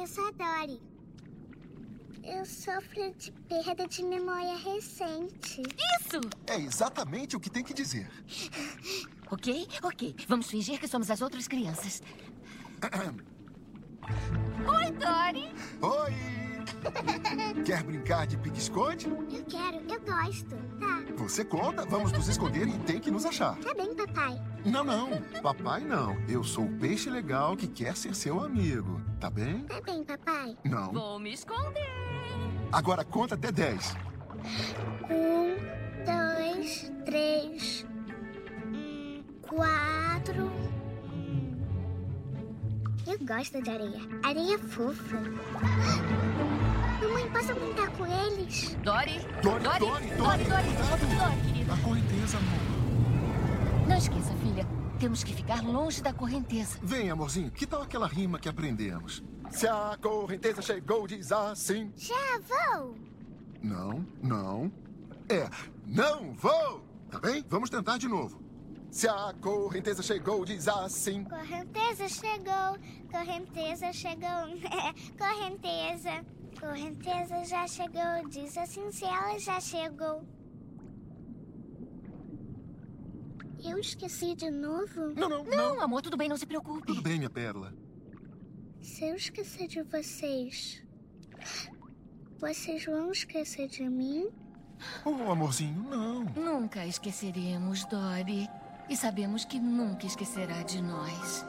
eu sou a Dory. Eu sofro de perda de memória recente. Isso! É exatamente o que tem que dizer. Ok, ok. Vamos fingir que somos as outras crianças. Oi, Dory! Oi! Quer brincar de pique-esconde? Eu quero, eu gosto. Tá, Você conta, vamos nos esconder e tem que nos achar. tá bem, papai. Não, não. Papai não. Eu sou o peixe legal que quer ser seu amigo. Tá bem? Tá bem, papai. Não. Vou me esconder. Agora conta até 10. Um, dois, três, hum, quatro. Eu gosto de areia. Areia fofa. Mamãe, posso brincar com eles? Dory! Dory, Dory! Dory, Dory, Dory, Dory! cuidado. Dory, querida. A correnteza, amor. Não esqueça, filha. Temos que ficar longe da correnteza. Vem, amorzinho. Que tal aquela rima que aprendemos? Se a correnteza chegou, diz assim. Já vou. Não, não. É, não vou. Tá bem? Vamos tentar de novo. Se a correnteza chegou, diz assim. Correnteza chegou, correnteza chegou, correnteza. Correnteza já chegou, diz assim se ela já chegou. Eu esqueci de novo? Não, não, Não, não. amor, tudo bem, não se preocupe. Tudo bem, minha pérola. Se eu esquecer de vocês, vocês vão esquecer de mim? Oh, amorzinho, não. Nunca esqueceremos, Dory. E sabemos que nunca esquecerá de nós.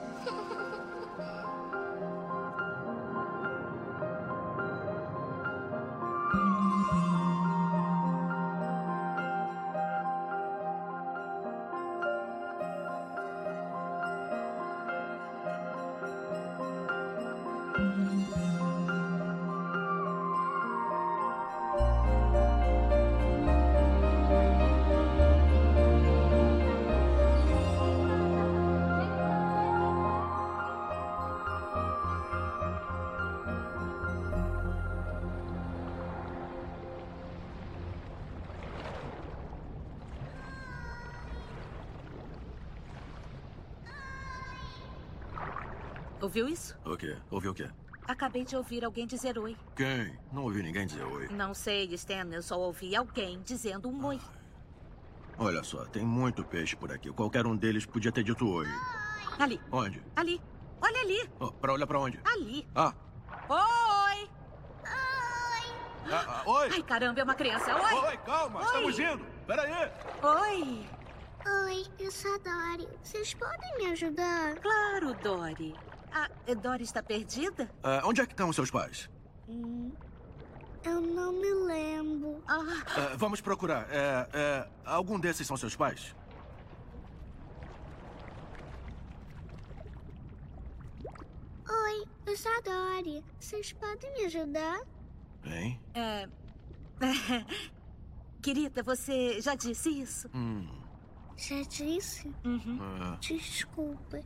Ouviu isso? O quê? Ouviu o quê? Acabei de ouvir alguém dizer oi. Quem? Não ouvi ninguém dizer oi. Não sei, Stan, eu só ouvi alguém dizendo um oi. Olha só, tem muito peixe por aqui. Qualquer um deles podia ter dito oi. Ali, Onde? ali. Olha ali, Oh, pra olhar pra onde? ali. Ah, Oi! ah, ah, oi! Ai, caramba, é uma criança. Oi! Oi, calma, Oi. estamos indo. Peraí. Oi! Oi, eu sou a Dory. Vocês podem me ajudar? Claro, Dory. A Dory está perdida? Ah, onde é que estão os seus pais? Hum, eu não me lembro. Ah, Ah, vamos procurar. É, é, algum desses são seus pais? Oi, eu sou a Dory. Vocês podem me ajudar? Hein? é... Querida, você já disse isso? Hum. Já disse? Uhum. ah, Desculpa.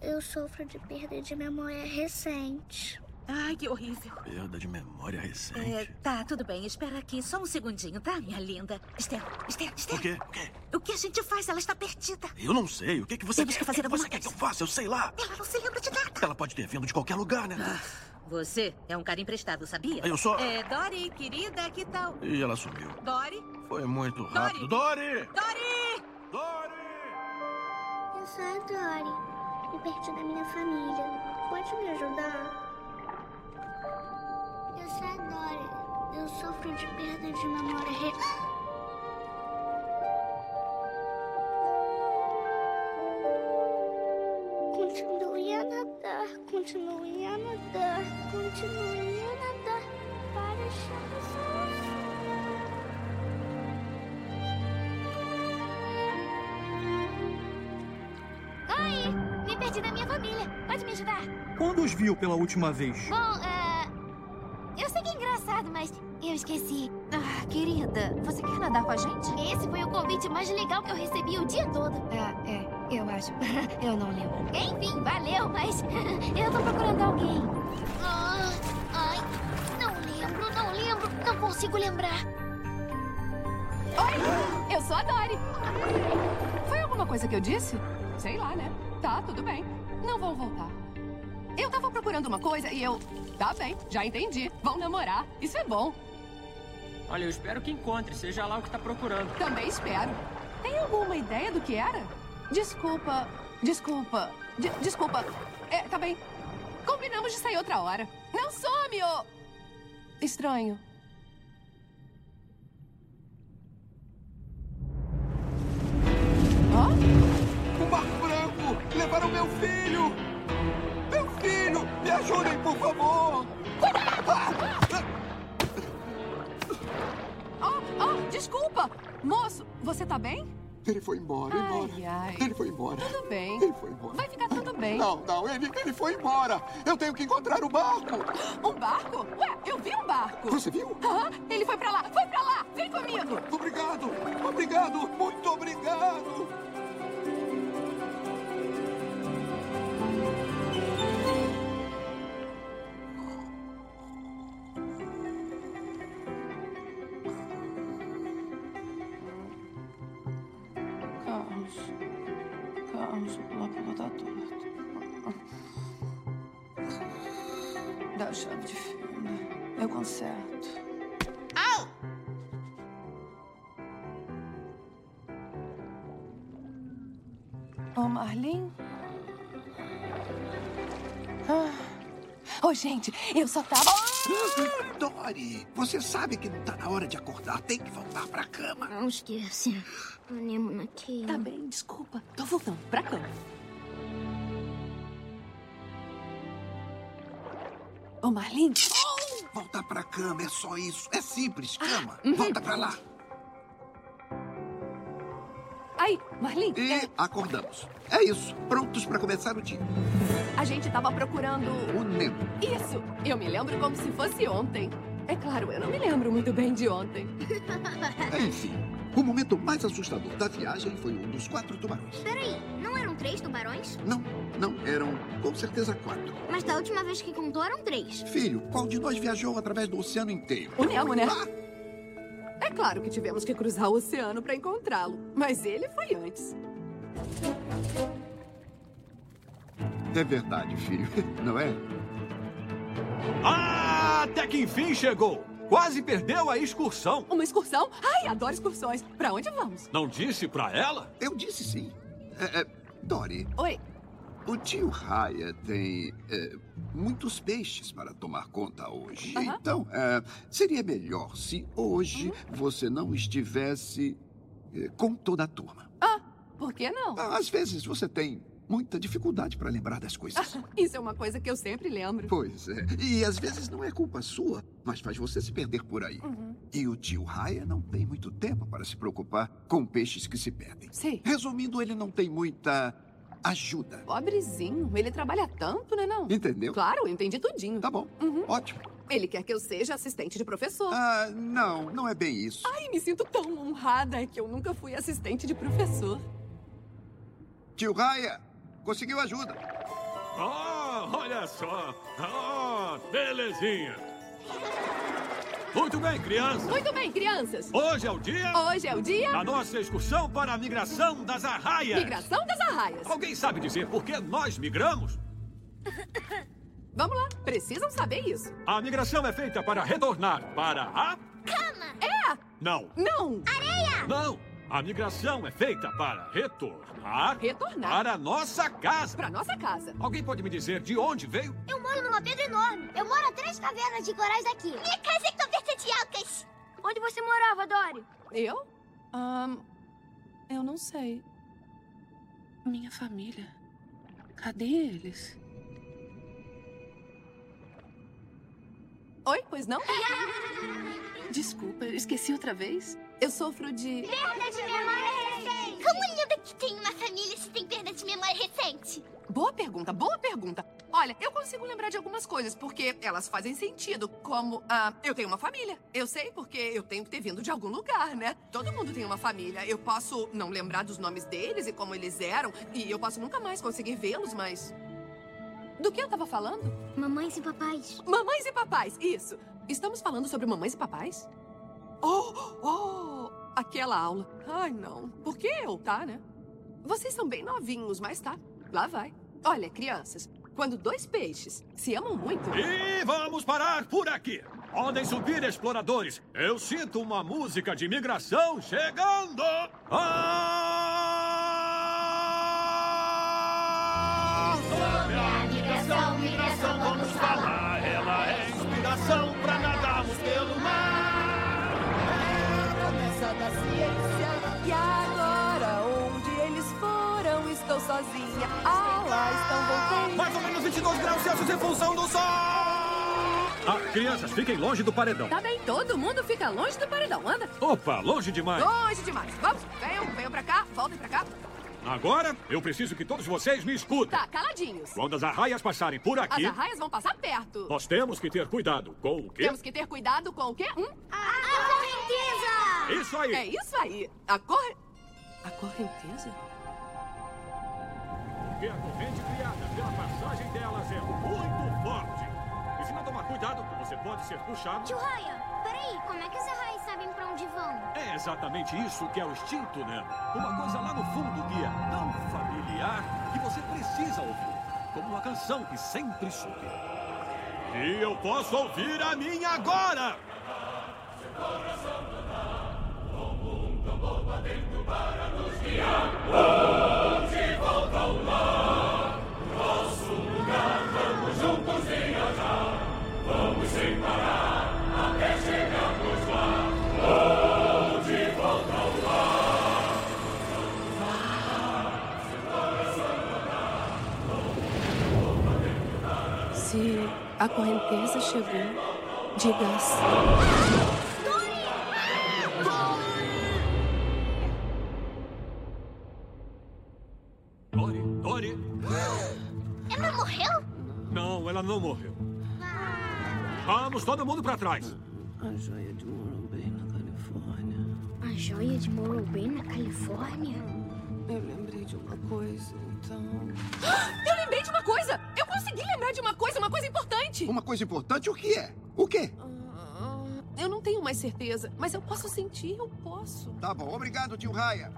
Eu sofro de perda de memória recente. Ai, que horrível. perda de memória recente. É, tá, tudo bem. Espera aqui só um segundinho, tá, minha linda? Esther, Esther, Esther. O quê? O quê? O que a gente faz? Ela está perdida. Eu não sei. O que, que você Temos quer? que fazer o que alguma você quer que eu coisa. faça? Eu sei lá. Ela não se lembra de nada. Ela pode ter vindo de qualquer lugar, né? Você é um cara emprestado, sabia? Eu sou- É, Dory, querida, que tal? E ela sumiu. Dory? Foi muito rápido. Dory! Dory! Dory! Eu sou a Dory. Me perdi da minha família. Pode me ajudar? Eu sou a Dory. Eu sofro de perda de memória. Continue a nadar, continue a nadar, continue a nadar para achar perdi da minha família. Pode me ajudar? Quando os viu pela última vez? Bom, é... Eu sei que é engraçado, mas eu esqueci. Ah, querida, você quer nadar com a gente? Esse foi o convite mais legal que eu recebi o dia todo. Ah, é, eu acho. eu não lembro. Enfim, valeu, mas eu tô procurando alguém. Ah, ai, não lembro, não lembro, não consigo lembrar. Oi, eu sou a Dory. Foi alguma coisa que eu disse? Sei lá, né? Tá, tudo bem. Não vão voltar. eu tava procurando uma coisa e eu. Tá bem, já entendi. Vão namorar. Isso é bom. Olha, eu espero que encontre, seja lá o que tá procurando. Também espero. Tem alguma ideia do que era? Desculpa. Desculpa. De- desculpa. É, tá bem. Combinamos de sair outra hora. Não some, ô! Estranho. Ó? Branco! Levaram meu filho! Meu filho! Me ajudem, por favor! Ó, ó, desculpa. Moço, você tá bem? Ele foi embora, embora. Ai, ai. Ele foi embora. Tudo bem. Ele foi embora. Vai ficar tudo bem. Não, não, ele, ele foi embora. Eu tenho que encontrar o barco. Um barco? Ué, eu vi um barco. Você viu? Aham, ele foi pra lá. Foi pra lá. Vem comigo. Obrigado, obrigado, muito obrigado. Gente, eu só tava... Dory, você sabe que não tá na hora de acordar. Tem que voltar pra cama. Não esquece. Anemona aqui. Tá bem, desculpa. Tô voltando pra cama. Ô, Marlene? Voltar pra cama, é só isso. É simples, cama. uhum. Volta pra lá. Aí, Marlene, E é, acordamos. É isso, prontos pra começar o dia. a gente tava procurando... O Nemo. Isso! Eu me lembro como se fosse ontem. É claro, eu não me lembro muito bem de ontem. Enfim, o momento mais assustador da viagem foi um dos quatro tubarões. Peraí, não eram três tubarões? Não, não, eram com certeza quatro. Mas da última vez que contou eram três. Filho, qual de nós viajou através do oceano inteiro? O Nemo, né? Ah, É claro que tivemos que cruzar o oceano pra encontrá-lo. Mas ele foi antes. é verdade, filho, não é? Ah, até que enfim chegou. Quase perdeu a excursão. Uma excursão? Ai, adoro excursões. Pra onde vamos? Não disse pra ela? Eu disse sim. É, é, Dory, Oi. o tio Raya tem é, muitos peixes para tomar conta hoje. Aham. Então, é, seria melhor se hoje você não estivesse é, com toda a turma. Ah, por que não? Às vezes você tem muita dificuldade para lembrar das coisas. Isso é uma coisa que eu sempre lembro. Pois é. E às vezes não é culpa sua, mas faz você se perder por aí. Uhum. E o tio Raya não tem muito tempo para se preocupar com peixes que se perdem. Sei. Resumindo, ele não tem muita ajuda. Pobrezinho. Ele trabalha tanto, né não? Entendeu? Claro, eu entendi tudinho. Tá bom. Uhum. Ótimo. Ele quer que eu seja assistente de professor. Ah, não, não é bem isso. Ai, me sinto tão honrada que eu nunca fui assistente de professor. Tio Raya, conseguiu ajuda. Ah, olha só. Ah, belezinha. Muito bem, crianças. Muito bem, crianças. Hoje é o dia Hoje é o dia da nossa excursão para a migração das arraias. Migração das Arraias. Alguém sabe dizer por que nós migramos? Vamos lá, precisam saber isso. A migração é feita para retornar para a... É! Não, Não! não. A migração é feita para retornar Retornar para a nossa casa. pra nossa casa. Alguém pode me dizer de onde veio? Eu moro numa pedra enorme. Eu moro a três cavernas de corais daqui. Minha casa é coberta de alcas. Onde você morava, Dório? Eu? Ahn, eu não sei. Minha família. Cadê eles? Oi, pois não? Desculpa, esqueci outra vez. Eu sofro de. Perda de memória recente. Como linda que tem uma família se tem perda de memória recente. Boa pergunta, boa pergunta. Olha, eu consigo lembrar de algumas coisas porque elas fazem sentido. Como, ah, eu tenho uma família. Eu sei porque eu tenho que ter vindo de algum lugar, né? Todo mundo tem uma família. Eu posso não lembrar dos nomes deles e como eles eram, e eu posso nunca mais conseguir vê-los, mas. Do que eu tava falando? Mamães e papais. Mamães e papais, isso. Estamos falando sobre mamães e papais? Oh, oh, aquela aula. Ai, não. Por que eu, tá, né? Vocês são bem novinhos, mas tá. Lá vai. Olha, crianças, Quando dois peixes se amam muito. E vamos parar por aqui. Podem subir, exploradores. Eu sinto uma música de migração chegando. Ah! Sozinha. Ah, lá estão voltando. Mais ou menos 22 graus Celsius em função do sol. Ah, crianças, fiquem longe do paredão. Tá bem, todo mundo fica longe do paredão. Anda. Opa, longe demais. Longe demais. Vamos, venham, venham pra cá, voltem pra cá. Agora, eu preciso que todos vocês me escutem. Tá, caladinhos. Quando as arraias passarem por aqui, As arraias vão passar perto. nós temos que ter cuidado com o quê? Temos que ter cuidado com o quê? Hum? A correnteza! Isso aí. É isso aí. A corre... A correnteza? Porque a corrente criada pela passagem delas é muito forte. E se não tomar cuidado, você pode ser puxado. Tio Raya, peraí, como é que os arraiais sabem pra onde vão? É exatamente isso que é o instinto, né? Uma coisa lá no fundo que é tão familiar que você precisa ouvir. Como uma canção que sempre soube. E eu posso ouvir a minha agora! Se a correnteza chegou, diga assim. Dory, Dory! Ela morreu? Não, ela não morreu. Vamos, todo mundo pra trás. A joia de Morro Bay, na Califórnia. A joia de Morro Bay, na Califórnia? Eu lembrei de uma coisa, então. Eu lembrei de uma coisa! Eu consegui lembrar de uma coisa, uma coisa importante! Uma coisa importante, o que é? O quê? Ah, Eu não tenho mais certeza, mas eu posso sentir, eu posso. Tá bom, obrigado, tio Raya.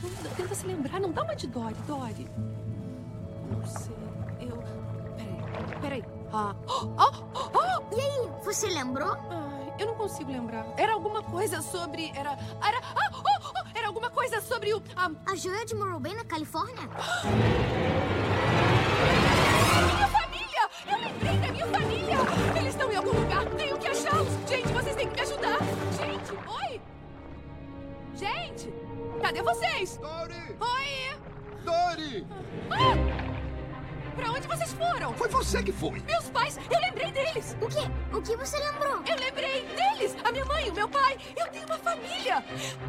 Tenta- Tenta se lembrar, não dá uma de Dory, Dory. Não sei, eu... Peraí, peraí. Ah, oh, oh, oh! E aí, você lembrou? Ai, eu não consigo lembrar. Era alguma coisa sobre... Era... Era... Ah, oh, oh, era alguma coisa sobre o... ah, A joia de Morro Bay, na Califórnia? em algum lugar! Tenho que achá-los! Gente, vocês têm que me ajudar! Gente, oi! Gente! Cadê vocês? Dory! Oi! Dory! Ah! Pra onde vocês foram? Foi você que foi. Meus pais! Eu lembrei deles! O quê? O que você lembrou? Eu lembrei deles! A minha mãe, o meu pai! Eu tenho uma família!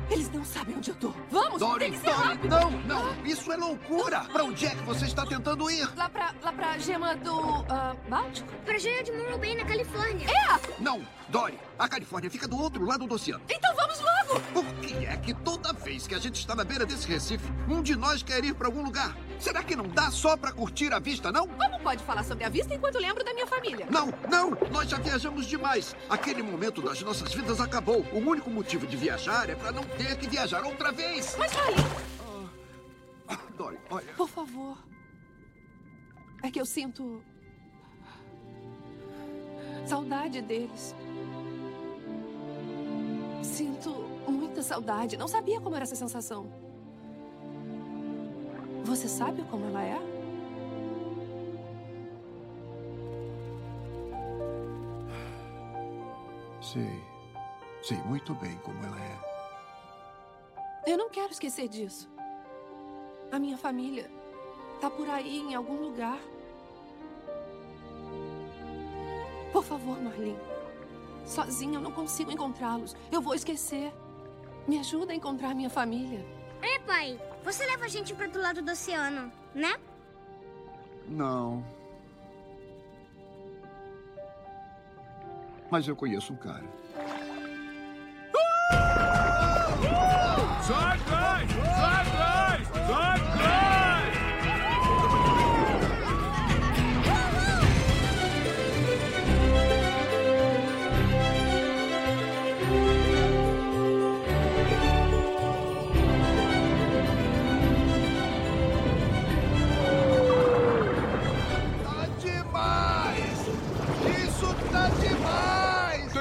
Eles não sabem onde eu tô! Vamos! Dory, tem que ser Dory, rápido! não, não. Isso é loucura. Pra onde é que você está tentando ir? Lá pra, lá pra gema do... ah, Báltico? Pra joia de Morro Bay, na Califórnia. É! Não, Dory. A Califórnia fica do outro lado do oceano. Então vamos logo! Por que é que toda vez que a gente está na beira desse recife, um de nós quer ir pra algum lugar? Será que não dá só pra curtir a vista, não? Como pode falar sobre a vista enquanto lembro da minha família? Não, não! Nós já viajamos demais. Aquele momento das nossas vidas acabou. O único motivo de viajar é pra não ter que viajar outra vez. Mas Riley, Ah, Dory, olha. por favor. É que eu sinto... Saudade deles. Sinto muita saudade. Não sabia como era essa sensação. Você sabe como ela é? Sei. Sei muito bem como ela é. Eu não quero esquecer disso. A minha família tá por aí em algum lugar. Por favor, Marlene. Sozinha eu não consigo encontrá-los. Eu vou esquecer. Me ajuda a encontrar minha família. É, pai. Você leva a gente pra do lado do oceano, né? Não. Mas eu conheço um cara. Sai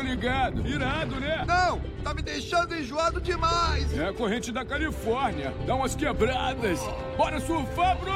ligado. Irado, né? Não! Tá me deixando enjoado demais! É a corrente da Califórnia. Dá umas quebradas. Bora surfar, bro!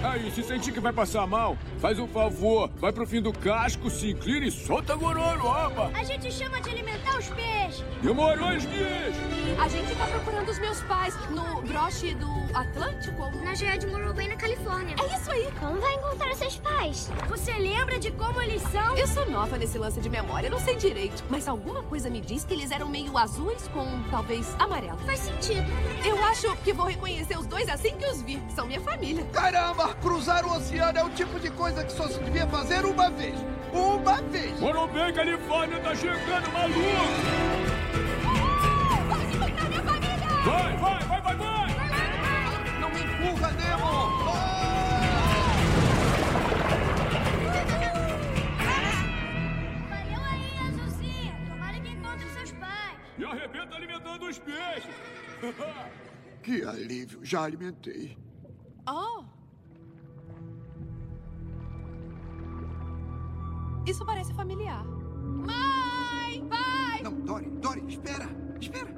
Aí, se sentir que vai passar mal, faz um favor. Vai pro fim do casco, se inclina e solta a gororoba. A gente chama de alimentar os peixes. Demorou, Esguias. A gente tá procurando os meus pais no broche do Atlântico. Na Joia de Morobay, na Califórnia. É isso aí. Como vai encontrar seus pais? Você lembra de como eles são? Eu sou nova nesse lance de memória, não sei direito. Mas alguma coisa me diz que eles eram meio azuis com, talvez, amarelo. Faz sentido. Eu acho que vou reconhecer os dois assim que os vi. São minha família. Caramba! Cruzar o oceano é o tipo de coisa que só se devia fazer uma vez. Uma vez! Morobay, Califórnia, tá chegando, maluco! Vamos encontrar minha família! Vai, vai, vai, vai, vai! Não me empurra, Nemo! Valeu aí, Azulzinha. Tomara que encontre seus pais. E arrebenta alimentando os peixes. Que alívio, já alimentei. Oh. Isso parece familiar. Mãe! Pai! Não, Dory, Dory, espera! Espera!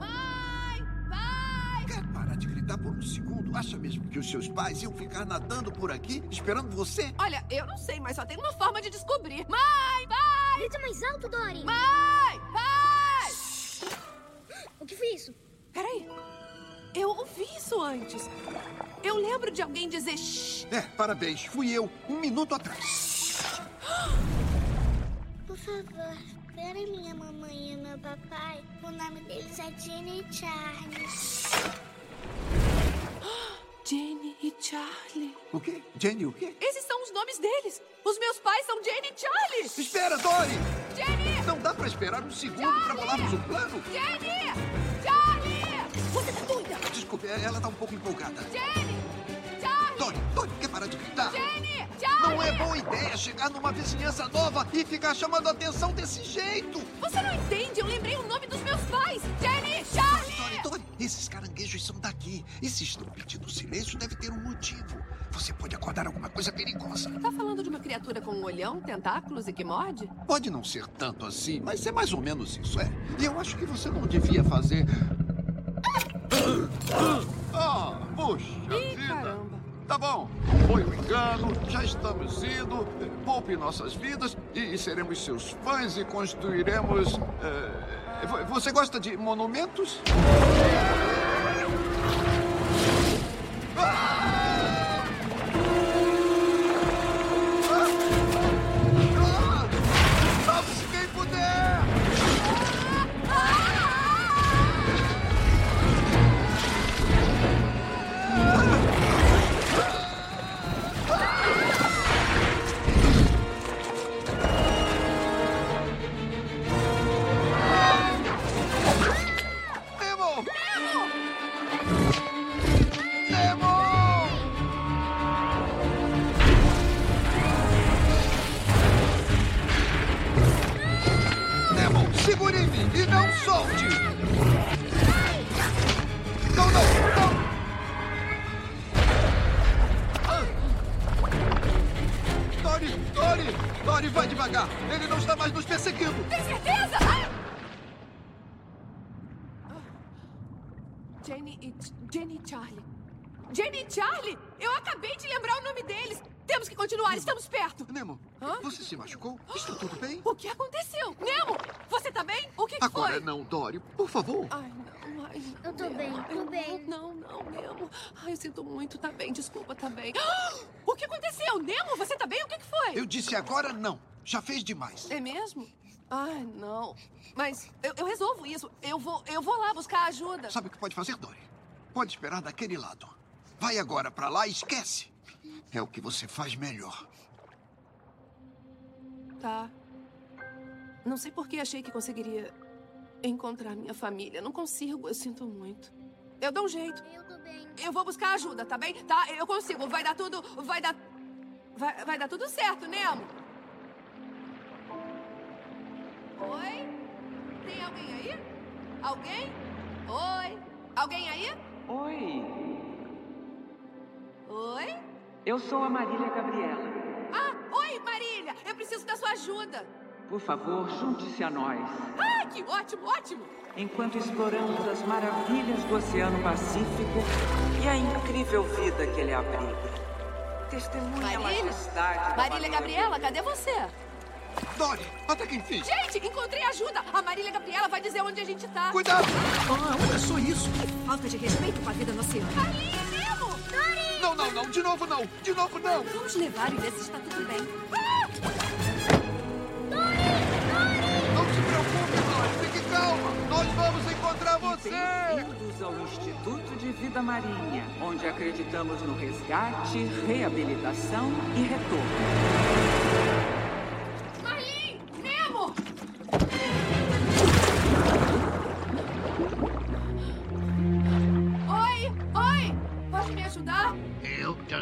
Mãe! Pai! Quer parar de gritar por um segundo? Acha mesmo que os seus pais iam ficar nadando por aqui, esperando você? Olha, eu não sei, mas só tem uma forma de descobrir. Mãe! Pai! Grita mais alto, Dory. Mãe! Pai! O que foi isso? Peraí. Eu ouvi isso antes. Eu lembro de alguém dizer shh. É, parabéns, fui eu, um minuto atrás. Por favor, espera minha mamãe e meu papai. O nome deles é Jenny e Charlie. Jenny e Charlie. O quê? Jenny, o quê? Esses são os nomes deles. Os meus pais são Jenny e Charlie. Espera, Dory! Jenny! Não dá pra esperar um segundo pra bolarmos o plano? Jenny! Charlie! Você tá doida? Desculpe, ela tá um pouco empolgada. Jenny! Parar de gritar? Jenny! Charlie! Não é boa ideia chegar numa vizinhança nova e ficar chamando a atenção desse jeito. Você não entende? Eu lembrei o nome dos meus pais. Jenny! Charlie! Dory, Dory, esses caranguejos são daqui. E se estão pedindo silêncio, deve ter um motivo. Você pode acordar alguma coisa perigosa. Tá falando de uma criatura com um olhão, tentáculos e que morde? Pode não ser tanto assim, mas é mais ou menos isso, é. E eu acho que você não devia fazer. Ah, puxa Ih, vida. Tá bom, foi um engano, já estamos indo. Poupe nossas vidas e seremos seus fãs e construiremos. vo- Você gosta de monumentos? Machucou? Está tudo bem? O que aconteceu? Nemo, você tá bem? O que, que Agora foi? não, Dory, por favor. Ai, não, ai, não. Eu tô bem, tô bem. Não, não, Nemo. Ai, eu sinto muito, tá bem, desculpa, tá bem. O que aconteceu? Nemo, você tá bem? O que, que foi? Eu disse agora não. Já fez demais. É mesmo? Ai, não. Mas eu, eu resolvo isso. Eu vou, eu vou lá buscar ajuda. Sabe o que pode fazer, Dory? Pode esperar daquele lado. Vai agora pra lá e esquece. É o que você faz melhor. Tá. Não sei por que achei que conseguiria encontrar minha família. Não consigo, eu sinto muito. Eu dou um jeito. Eu tô bem. Eu vou buscar ajuda, tá bem? Tá, eu consigo. Vai dar tudo. Vai dar. Vai, vai dar tudo certo, Nemo. Oi? Tem alguém aí? Alguém? Oi? Alguém aí? Oi, Oi? eu sou a Marília Gabriela. Oi, Marília! Eu preciso da sua ajuda. Por favor, junte-se a nós. Ah, que ótimo, ótimo! Enquanto exploramos as maravilhas do Oceano Pacífico e a incrível vida que ele abriga. Testemunha Marília? majestade. Marília Gabriela, cadê você? Dory, até que enfim. Gente, encontrei ajuda! A Marília Gabriela vai dizer onde a gente tá. Cuidado! Ah, olha só isso! Que falta de respeito com a vida no oceano. Dory! Não, não, não. De novo não. De novo não. Vamos levar e ver se está tudo bem. Não se preocupe, Dory. Fique calma. Nós vamos encontrar você. Bem-vindos ao Instituto de Vida Marinha, onde acreditamos no resgate, reabilitação e retorno.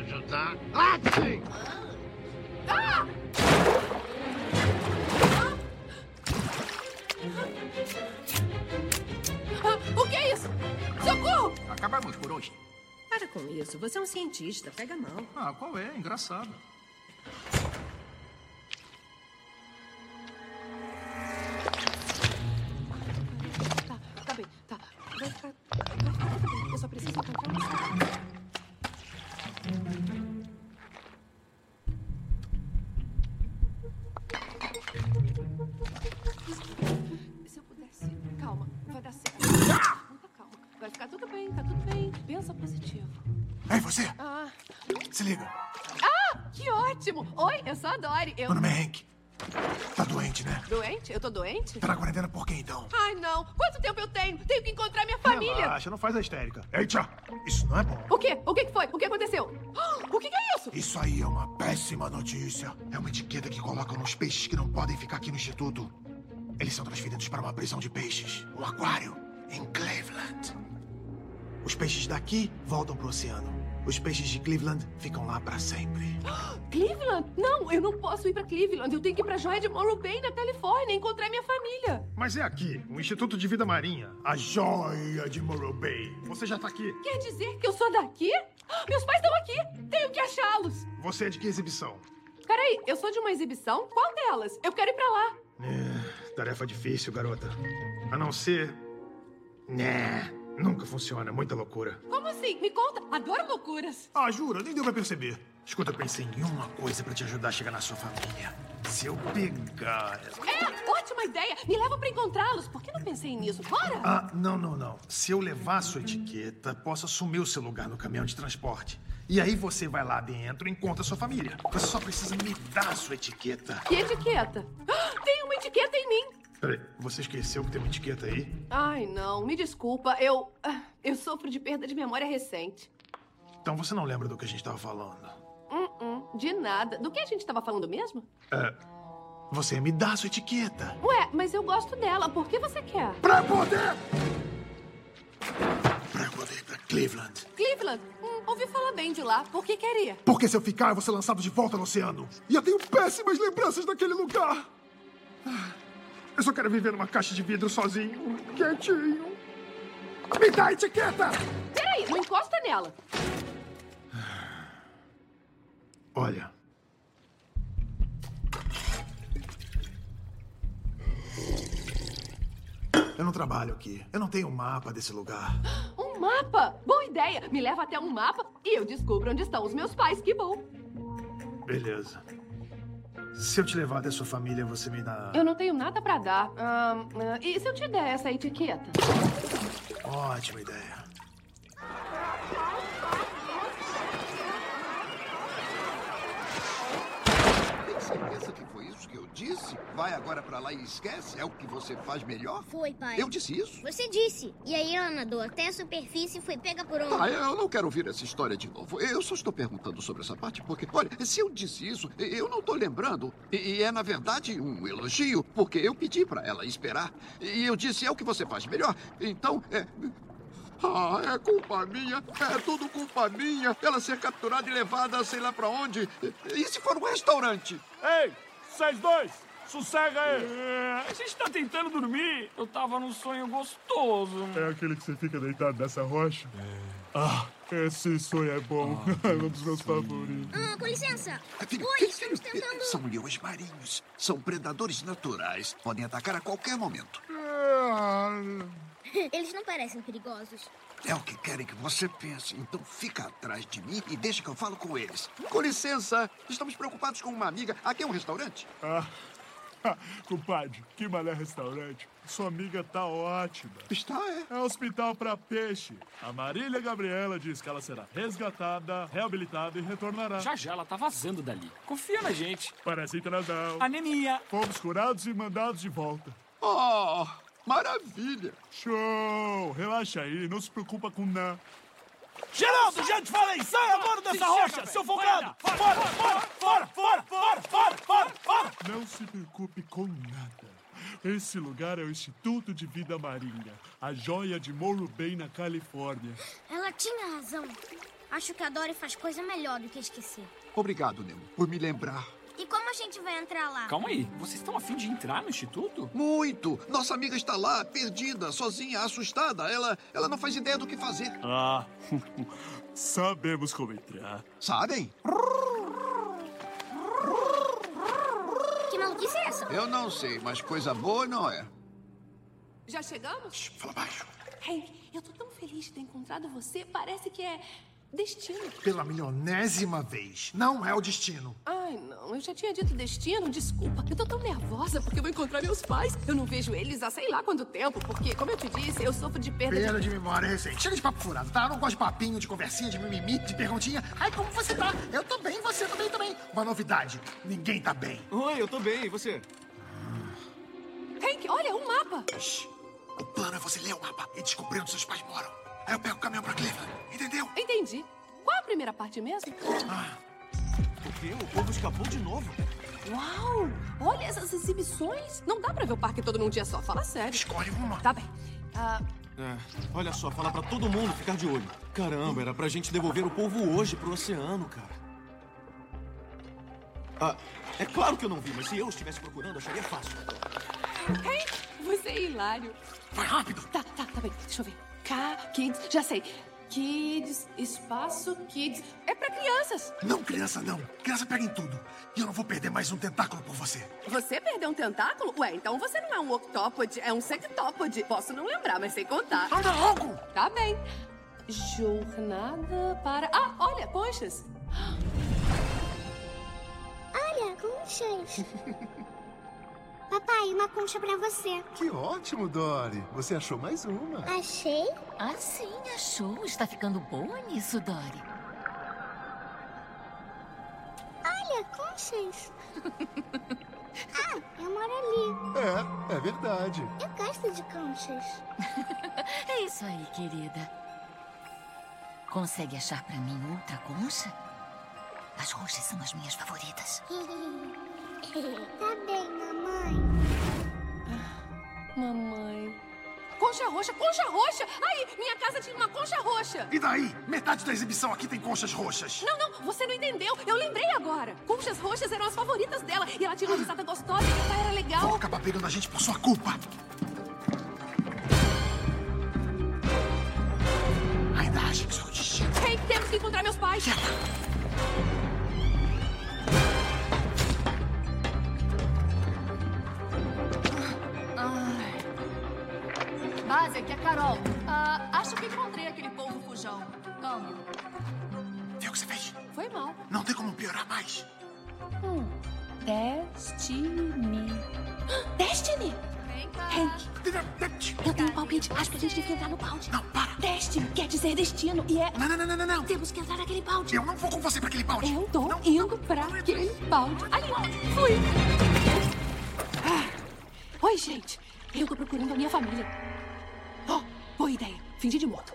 Ajudar? Ah, sim! Ah! Ah, O que é isso? Socorro! Acabamos por hoje. Para com isso, você é um cientista, pega mal. Ah, qual é? Engraçado. Doente? Tá na quarentena por quê, então? Ai, não. Quanto tempo eu tenho? Tenho que encontrar minha família. Relaxa, não faz a histérica. Ei, tia, isso não é bom. O quê? O que foi? O que aconteceu? O que que é isso? Isso aí é uma péssima notícia. É uma etiqueta que colocam nos peixes que não podem ficar aqui no instituto. Eles são transferidos para uma prisão de peixes, um aquário, em Cleveland. Os peixes daqui voltam pro oceano. Os peixes de Cleveland ficam lá para sempre. Cleveland? Não, eu não posso ir pra Cleveland. Eu tenho que ir pra Joia de Morro Bay, na Califórnia, encontrar minha família. Mas é aqui, o Instituto de Vida Marinha, a joia de Morro Bay. Você já tá aqui. Quer dizer que eu sou daqui? Ah, Meus pais estão aqui. Tenho que achá-los. Você é de que exibição? Peraí, eu sou de uma exibição? Qual delas? Eu quero ir pra lá. É, tarefa difícil, garota. A não ser. Né, nunca funciona, muita loucura. Como assim? Me conta. Adoro loucuras. Ah, jura, nem deu pra perceber. Escuta, eu pensei em uma coisa pra te ajudar a chegar na sua família. Se eu pegar. É, ótima ideia. Me leva pra encontrá-los. Por que não pensei nisso? Bora! Ah, não, não, não. Se eu levar a sua etiqueta, posso assumir o seu lugar no caminhão de transporte. E aí você vai lá dentro e encontra a sua família. Você só precisa me dar a sua etiqueta. Que etiqueta? Ah, Tem uma etiqueta em mim. Peraí, você esqueceu que tem uma etiqueta aí? Ai, não. Me desculpa. Eu. ah, Eu sofro de perda de memória recente. Então você não lembra do que a gente tava falando. Hum, hum, de nada. Do que a gente tava falando mesmo? É. Você me dá a sua etiqueta. Ué, mas eu gosto dela. Por que você quer? Pra poder! Pra poder ir pra Cleveland. Cleveland? Hum, ouvi falar bem de lá. Por que queria? Porque se eu ficar, eu vou ser lançado de volta no oceano. E eu tenho péssimas lembranças daquele lugar. Eu só quero viver numa caixa de vidro sozinho, quietinho. Me dá a etiqueta! Peraí, não encosta nela. Olha. Eu não trabalho aqui. Eu não tenho um mapa desse lugar. Um mapa? Boa ideia. Me leva até um mapa e eu descubro onde estão os meus pais. Que bom. Beleza. Se eu te levar até sua família, você me dá. Eu não tenho nada pra dar. Ah, e se eu te der essa etiqueta? Ótima ideia. Tem certeza que eu disse? Vai agora pra lá e esquece? É o que você faz melhor? Foi, pai. Eu disse isso? Você disse. E aí ela nadou até a superfície e foi pega por onde? Tá, eu não quero ouvir essa história de novo. Eu só estou perguntando sobre essa parte porque, olha, se eu disse isso, eu não estou lembrando. E, e é, na verdade, um elogio, porque eu pedi pra ela esperar. E eu disse, é o que você faz melhor. Então, é. Ah, é culpa minha. É tudo culpa minha. Ela ser capturada e levada sei lá pra onde. E se for um restaurante? Ei, vocês dois, sossega aí. É, a gente tá tentando dormir. Eu tava num sonho gostoso. É aquele que você fica deitado nessa rocha? Ah, esse sonho é bom. É um dos meus favoritos. Ah, com licença. Filho, Oi, filho, estamos tentando... São leões marinhos. São predadores naturais. Podem atacar a qualquer momento. Eles não parecem perigosos. É o que querem que você pense. Então fica atrás de mim e deixa que eu falo com eles. Com licença, estamos preocupados com uma amiga. Aqui é um restaurante? Ah, compadre, que malé restaurante. Sua amiga tá ótima. Está, é? É hospital pra peixe. A Marília Gabriela diz que ela será resgatada, reabilitada e retornará. Já já ela tá vazando dali. Confia na gente. Parece internadão. Anemia. Fomos curados e mandados de volta. Oh, maravilha. Show! Relaxa aí, não se preocupa com nada. Geraldo, já te falei, sai agora dessa rocha, seu folgado! Fora, fora, fora, fora, fora, fora, fora, fora! Não se preocupe com nada. Esse lugar é o Instituto de Vida Marinha, a joia de Morro Bay, na Califórnia. Ela tinha razão. Acho que a Dory faz coisa melhor do que esquecer. Obrigado, Nemo, por me lembrar. E como a gente vai entrar lá? Calma aí, vocês estão afim de entrar no instituto? Muito! Nossa amiga está lá, perdida, sozinha, assustada. Ela, ela não faz ideia do que fazer. Ah, sabemos como entrar. Sabem? Que maluquice é essa? Eu não sei, mas coisa boa não é. Já chegamos? Fala baixo. Hank, eu tô tão feliz de ter encontrado você. Parece que é destino. Pela milionésima vez. Não é o destino. Ai, não. Eu já tinha dito destino. Desculpa. Eu tô tão nervosa porque eu vou encontrar meus pais. Eu não vejo eles há sei lá quanto tempo, porque, como eu te disse, eu sofro de perda Perda de memória recente. Chega de papo furado, tá? Eu não gosto de papinho, de conversinha, de mimimi, de perguntinha. Ai, como você tá? Eu tô bem, você também, também. Uma novidade. Ninguém tá bem. Oi, eu tô bem. E você? Hank, olha, um mapa. O plano é você ler o mapa e descobrir onde seus pais moram. Aí eu pego o caminhão pra Cleveland. Entendeu? Entendi. Qual a primeira parte mesmo? O quê? O povo escapou de novo? Uau! Olha essas exibições. Não dá pra ver o parque todo num dia só. Fala sério. Escolhe uma. Tá bem. Ah, É, olha só, falar pra todo mundo ficar de olho. Caramba, era pra gente devolver o povo hoje pro oceano, cara. Ah, é claro que eu não vi, mas se eu estivesse procurando, acharia fácil. Hank, você é hilário. Vai rápido. Tá, tá, tá bem. Deixa eu ver. K, Kids, já sei. Kids, espaço, Kids. É pra crianças. Não, criança, não. Criança pega em tudo. E eu não vou perder mais um tentáculo por você. Você perdeu um tentáculo? Ué, então você não é um octópode, é um sectópode. Posso não lembrar, mas sei contar. Anda logo! Tá bem. Jornada para... Ah, olha, conchas. Olha, conchas. Papai, uma concha pra você. Que ótimo, Dory. Você achou mais uma. Achei? Ah, sim, achou. Está ficando boa nisso, Dory. Olha, conchas. ah, eu moro ali. É, é verdade. Eu gosto de conchas. É isso aí, querida. Consegue achar pra mim outra concha? As roxas são as minhas favoritas. tá bem, mamãe. Mamãe. Concha roxa, concha roxa! Ai, minha casa tinha uma concha roxa! E daí? Metade da exibição aqui tem conchas roxas. Não, não, você não entendeu. Eu lembrei agora. Conchas roxas eram as favoritas dela. E ela tinha uma risada gostosa e ela era legal. Vão acabar pegando a gente por sua culpa. Ainda acha que sou o destino. Hey, temos que encontrar meus pais. Base, aqui é a Carol. Ah, acho que encontrei aquele polvo fujão. Câmbio. Viu o que você fez? Foi mal. Não tem como piorar mais. Hum. Destiny. Destiny! Vem cá. Hank, eu tenho um palpite. Acho que a gente devia entrar no balde. Não, para. Destiny quer dizer destino. E é. Não, não, não, não, não, não. Temos que entrar naquele balde. Eu não vou com você pra aquele balde. Eu tô indo pra aquele balde. Ali, fui. Ah. Oi, gente. Eu tô procurando a minha família. Oh, boa ideia. Fingir de morto.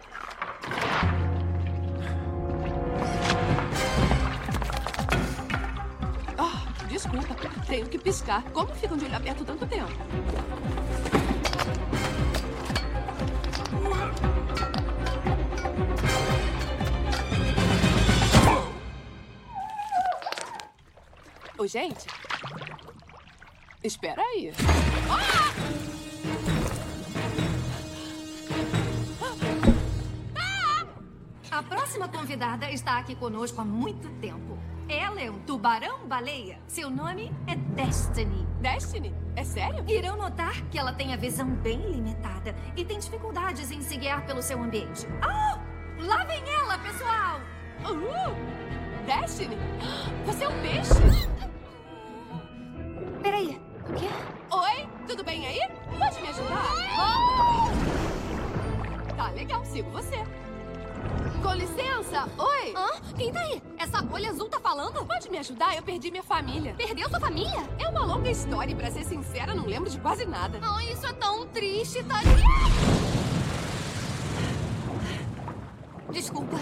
Ah, desculpa. Tenho que piscar. Como ficam de olho aberto tanto tempo? Ô, gente. Espera aí. Ah! A próxima convidada está aqui conosco há muito tempo. Ela é um tubarão-baleia. Seu nome é Destiny. Destiny? É sério? Irão notar que ela tem a visão bem limitada e tem dificuldades em se guiar pelo seu ambiente. Oh! Lá vem ela, pessoal! Uh! Destiny? Você é um peixe? Pode me ajudar? Eu perdi minha família. Perdeu sua família? É uma longa história e, pra ser sincera, não lembro de quase nada. Ai, isso é tão triste, tá? Desculpa,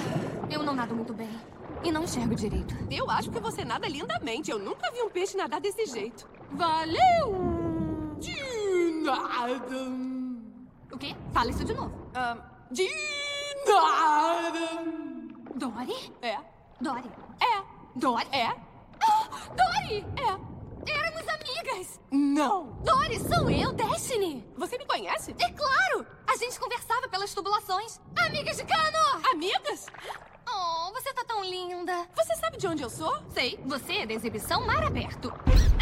eu não nado muito bem. E não enxergo direito. Eu acho que você nada lindamente. Eu nunca vi um peixe nadar desse jeito. Valeu! De nada. O quê? Fala isso de novo. Um, de nada. Dory? É. Dory? É. Dory? É. Oh, Dory! É. Éramos amigas! Não! Dory, sou eu, Destiny! Você me conhece? É claro! A gente conversava pelas tubulações. Amigas de cano! Amigas? Oh, você tá tão linda. Você sabe de onde eu sou? Sei, você é da exibição Mar Aberto.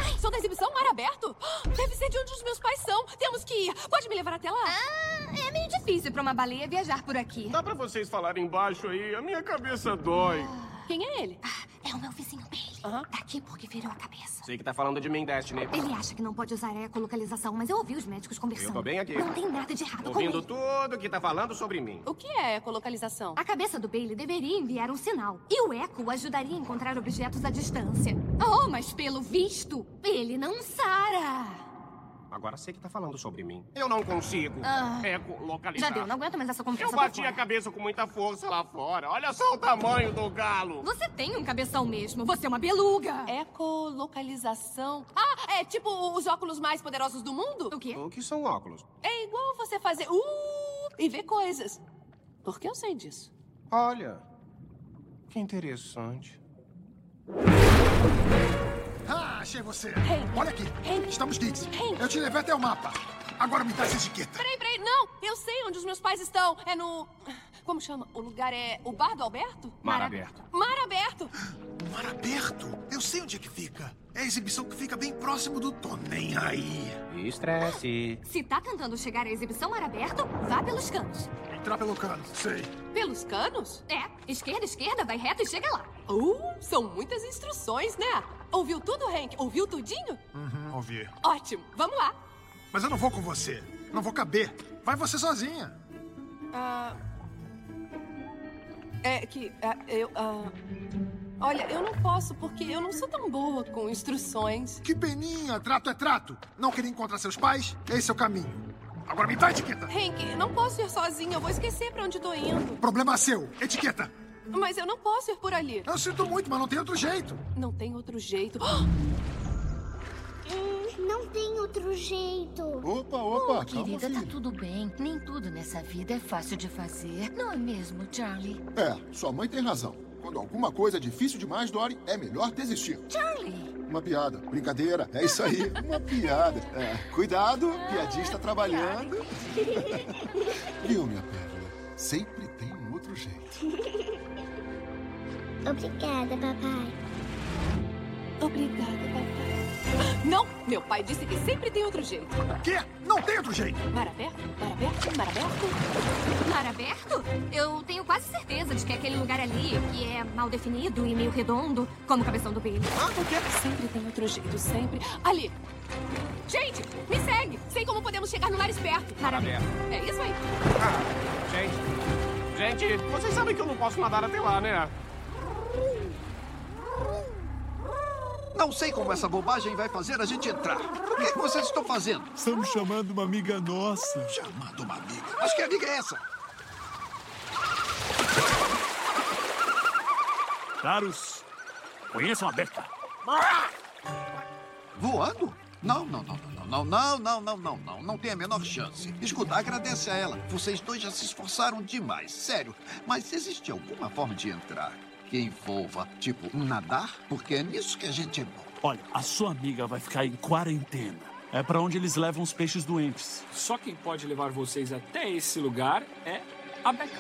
Ai, sou da exibição Mar Aberto? Deve ser de onde os meus pais são. Temos que ir. Pode me levar até lá? Ah, é meio difícil pra uma baleia viajar por aqui. Dá pra vocês falarem baixo aí? A minha cabeça dói. Quem é ele? Ah, é o meu vizinho Bailey. Aham. Tá aqui porque virou a cabeça. Sei que tá falando de mim, Destiny. Ele acha que não pode usar ecolocalização, mas eu ouvi os médicos conversando. Eu tô bem aqui. Não tem nada de errado Ouvindo com ele. tudo que tá falando sobre mim. O que é ecolocalização? A cabeça do Bailey deveria enviar um sinal. E o eco ajudaria a encontrar objetos à distância. Oh, mas pelo visto, ele não sara. Agora sei que tá falando sobre mim. Eu não consigo Ah. ecolocalizar. Já deu, não aguento mais essa conversa. Eu bati a cabeça com muita força lá fora. Olha só o tamanho do galo. Você tem um cabeção mesmo. Você é uma beluga. Ecolocalização? Ah, é tipo os óculos mais poderosos do mundo? O quê? O que são óculos? É igual você fazer uh e ver coisas. Por que eu sei disso? Olha, que interessante. Achei você. Hank. Olha aqui. Hank. Estamos. Hank. Eu te levei até o mapa. Agora me dá essa etiqueta. Peraí, peraí, não! Eu sei onde os meus pais estão. É no. Como chama? O lugar é. O bar do Alberto? Mar aberto. Mar aberto! Mar aberto? Eu sei onde é que fica. É a exibição que fica bem próximo do Tô Nem Aí. Estresse. Se tá tentando chegar à exibição Mar Aberto, vá pelos canos. Entrar pelo cano, sei. Pelos canos? É, esquerda, esquerda, vai reto e chega lá. Uh, são muitas instruções, né? Ouviu tudo, Hank? Ouviu tudinho? Uhum, ouvi. Ótimo, vamos lá. Mas eu não vou com você. Não vou caber. Vai você sozinha. Ah. É que. ah, eu. ah, Olha, eu não posso porque eu não sou tão boa com instruções. Que peninha. Trato é trato. Não queria encontrar seus pais? Esse é o caminho. Agora me dá a etiqueta. Hank, não posso ir sozinha. Eu vou esquecer pra onde tô indo. Problema seu. Etiqueta. Mas eu não posso ir por ali. Eu sinto muito, mas não tem outro jeito. Não tem outro jeito. Hum, não tem outro jeito. Opa, opa, Oh, querida, tá tudo bem. Nem tudo nessa vida é fácil de fazer. Não é mesmo, Charlie? É, sua mãe tem razão. Quando alguma coisa é difícil demais, Dory, é melhor desistir. Charlie! Uma piada. Brincadeira. É isso aí. Uma piada. É, cuidado, piadista trabalhando. Viu, minha pérola? Sempre tem um outro jeito. Obrigada, papai. Obrigada, papai. Não! Meu pai disse que sempre tem outro jeito. Quê? Não tem outro jeito. Mar aberto? Mar aberto? Mar aberto? Mar aberto? Eu tenho quase certeza de que é aquele lugar ali, que é mal definido e meio redondo, como o cabeção do Bailey. Ah, o quê? Sempre tem outro jeito, sempre. Ali! Gente, me segue! Sei como podemos chegar no lar esperto. Mar aberto. É isso aí. Ah, gente. Gente, vocês sabem que eu não posso nadar até lá, né? Não sei como essa bobagem vai fazer a gente entrar. O que, é que vocês estão fazendo? Estamos chamando uma amiga nossa. Chamando uma amiga? Mas que amiga é essa? Caros, conheçam a Beca. Voando? Não, não, não, não, não, não, não, não, não, não, não tem a menor chance. Escuta, agradece a ela. Vocês dois já se esforçaram demais, sério. Mas existe alguma forma de entrar que envolva, tipo, nadar? Porque é nisso que a gente é bom. Olha, a sua amiga vai ficar em quarentena. É pra onde eles levam os peixes doentes. Só quem pode levar vocês até esse lugar é a Becca.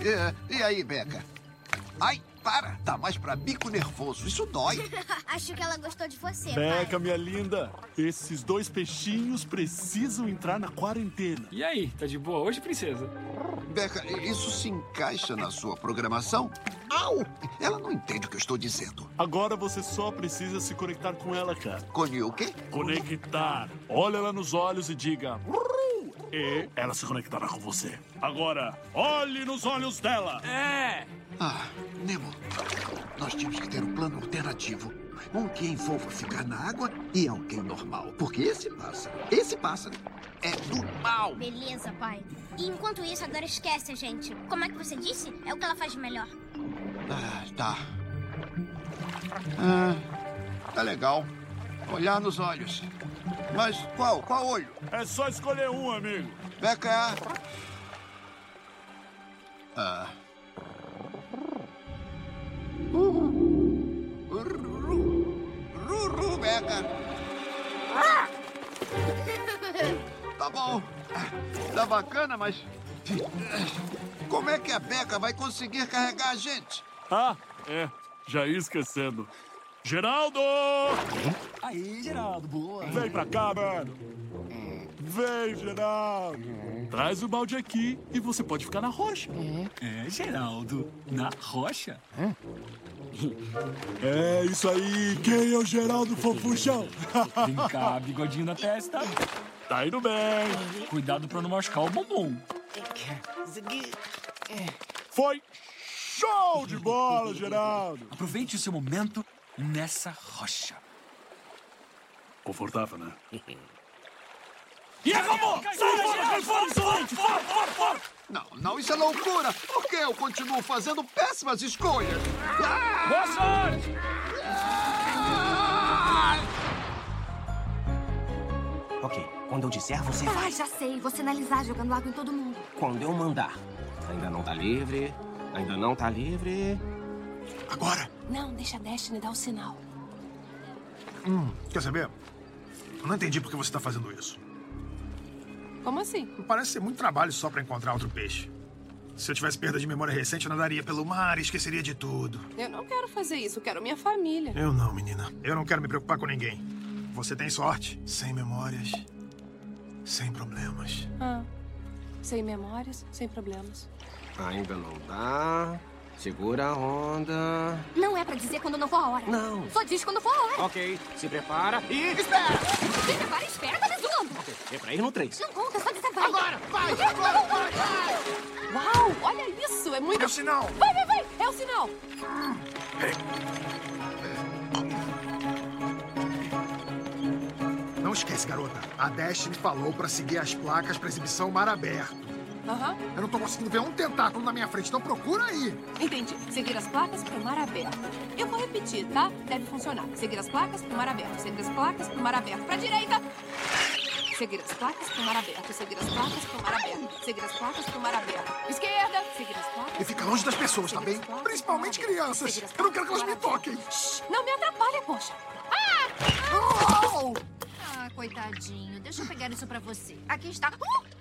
e, e aí, Beca? Ai, para! Tá mais pra bico nervoso. Isso dói. Acho que ela gostou de você, Beca, minha linda, esses dois peixinhos precisam entrar na quarentena. E aí, tá de boa hoje, princesa? Beca, isso se encaixa na sua programação? Au! Ela não entende o que eu estou dizendo. Agora você só precisa se conectar com ela, cara. Com o quê? Conectar. Olha ela nos olhos e diga... E ela se conectará com você. Agora, olhe nos olhos dela. É. Ah, Nemo, nós tínhamos que ter um plano alternativo. Um que envolva ficar na água e alguém normal. Porque esse pássaro, esse pássaro é do mal. Beleza, pai. E enquanto isso, agora esquece a gente. Como é que você disse? É o que ela faz de melhor. Ah, tá. Ah, tá legal. Olhar nos olhos. Mas qual? Qual olho? É só escolher um, amigo. Beca. Ah. Ruru, Beca. Tá bom. Tá bacana, mas. Como é que a Beca vai conseguir carregar a gente? Ah, é. Já ia esquecendo. Geraldo! Aí, Geraldo, boa. Vem pra cá, mano. Vem, Geraldo. Traz o balde aqui e você pode ficar na rocha. É, Geraldo. Na rocha? É isso aí. Quem é o Geraldo Fofuchão? Vem cá, bigodinho na testa. Tá indo bem. Cuidado pra não machucar o bumbum. Foi show de bola, Geraldo. Aproveite o seu momento nessa rocha. Confortável, né? E acabou! Sai sai fora! Fora, fora, fora! Não, não, isso é loucura! Porque eu continuo fazendo péssimas escolhas! Ah! Boa sorte! Ok, quando eu disser, você Ah, vai. já sei. Vou sinalizar jogando água em todo mundo. Quando eu mandar. Ainda não tá livre. Ainda não tá livre. Agora! Não, deixa a Destiny dar o sinal. Hum, quer saber? Eu não entendi por que você tá fazendo isso. Como assim? Parece ser muito trabalho só pra encontrar outro peixe. Se eu tivesse perda de memória recente, eu nadaria pelo mar e esqueceria de tudo. Eu não quero fazer isso, eu quero minha família. Eu não, menina. Eu não quero me preocupar com ninguém. Você tem sorte. Sem memórias. Sem problemas. Ah, sem memórias, sem problemas. Ainda não dá. Segura a onda. Não é pra dizer quando não for a hora. Não. Só diz quando for a hora. Ok, se prepara e. Espera! Se prepara e espera, tá me zoando. É pra ir no 3. Não conta, só dizer vai. Agora, vai, agora, Não, vai, vai. Uau, olha isso, é muito... É o sinal! Vai, vai, vai, é o sinal. Não esquece, garota. A Destiny falou pra seguir as placas pra exibição mar aberto. Aham, Eu não tô conseguindo ver um tentáculo na minha frente, então procura aí. entendi. Seguir as placas pro mar aberto. Eu vou repetir, tá? Deve funcionar. Seguir as placas pro mar aberto. Seguir as placas pro mar aberto. Pra direita! Seguir as placas pro mar aberto. Seguir as placas pro mar aberto. Seguir as placas pro mar aberto. Esquerda! Seguir as placas. E fica longe das pessoas, tá bem? Principalmente crianças. Eu não quero que elas me toquem. Não me atrapalha, poxa. Oh! Ah, coitadinho. Deixa eu pegar isso pra você. Aqui está. Uh!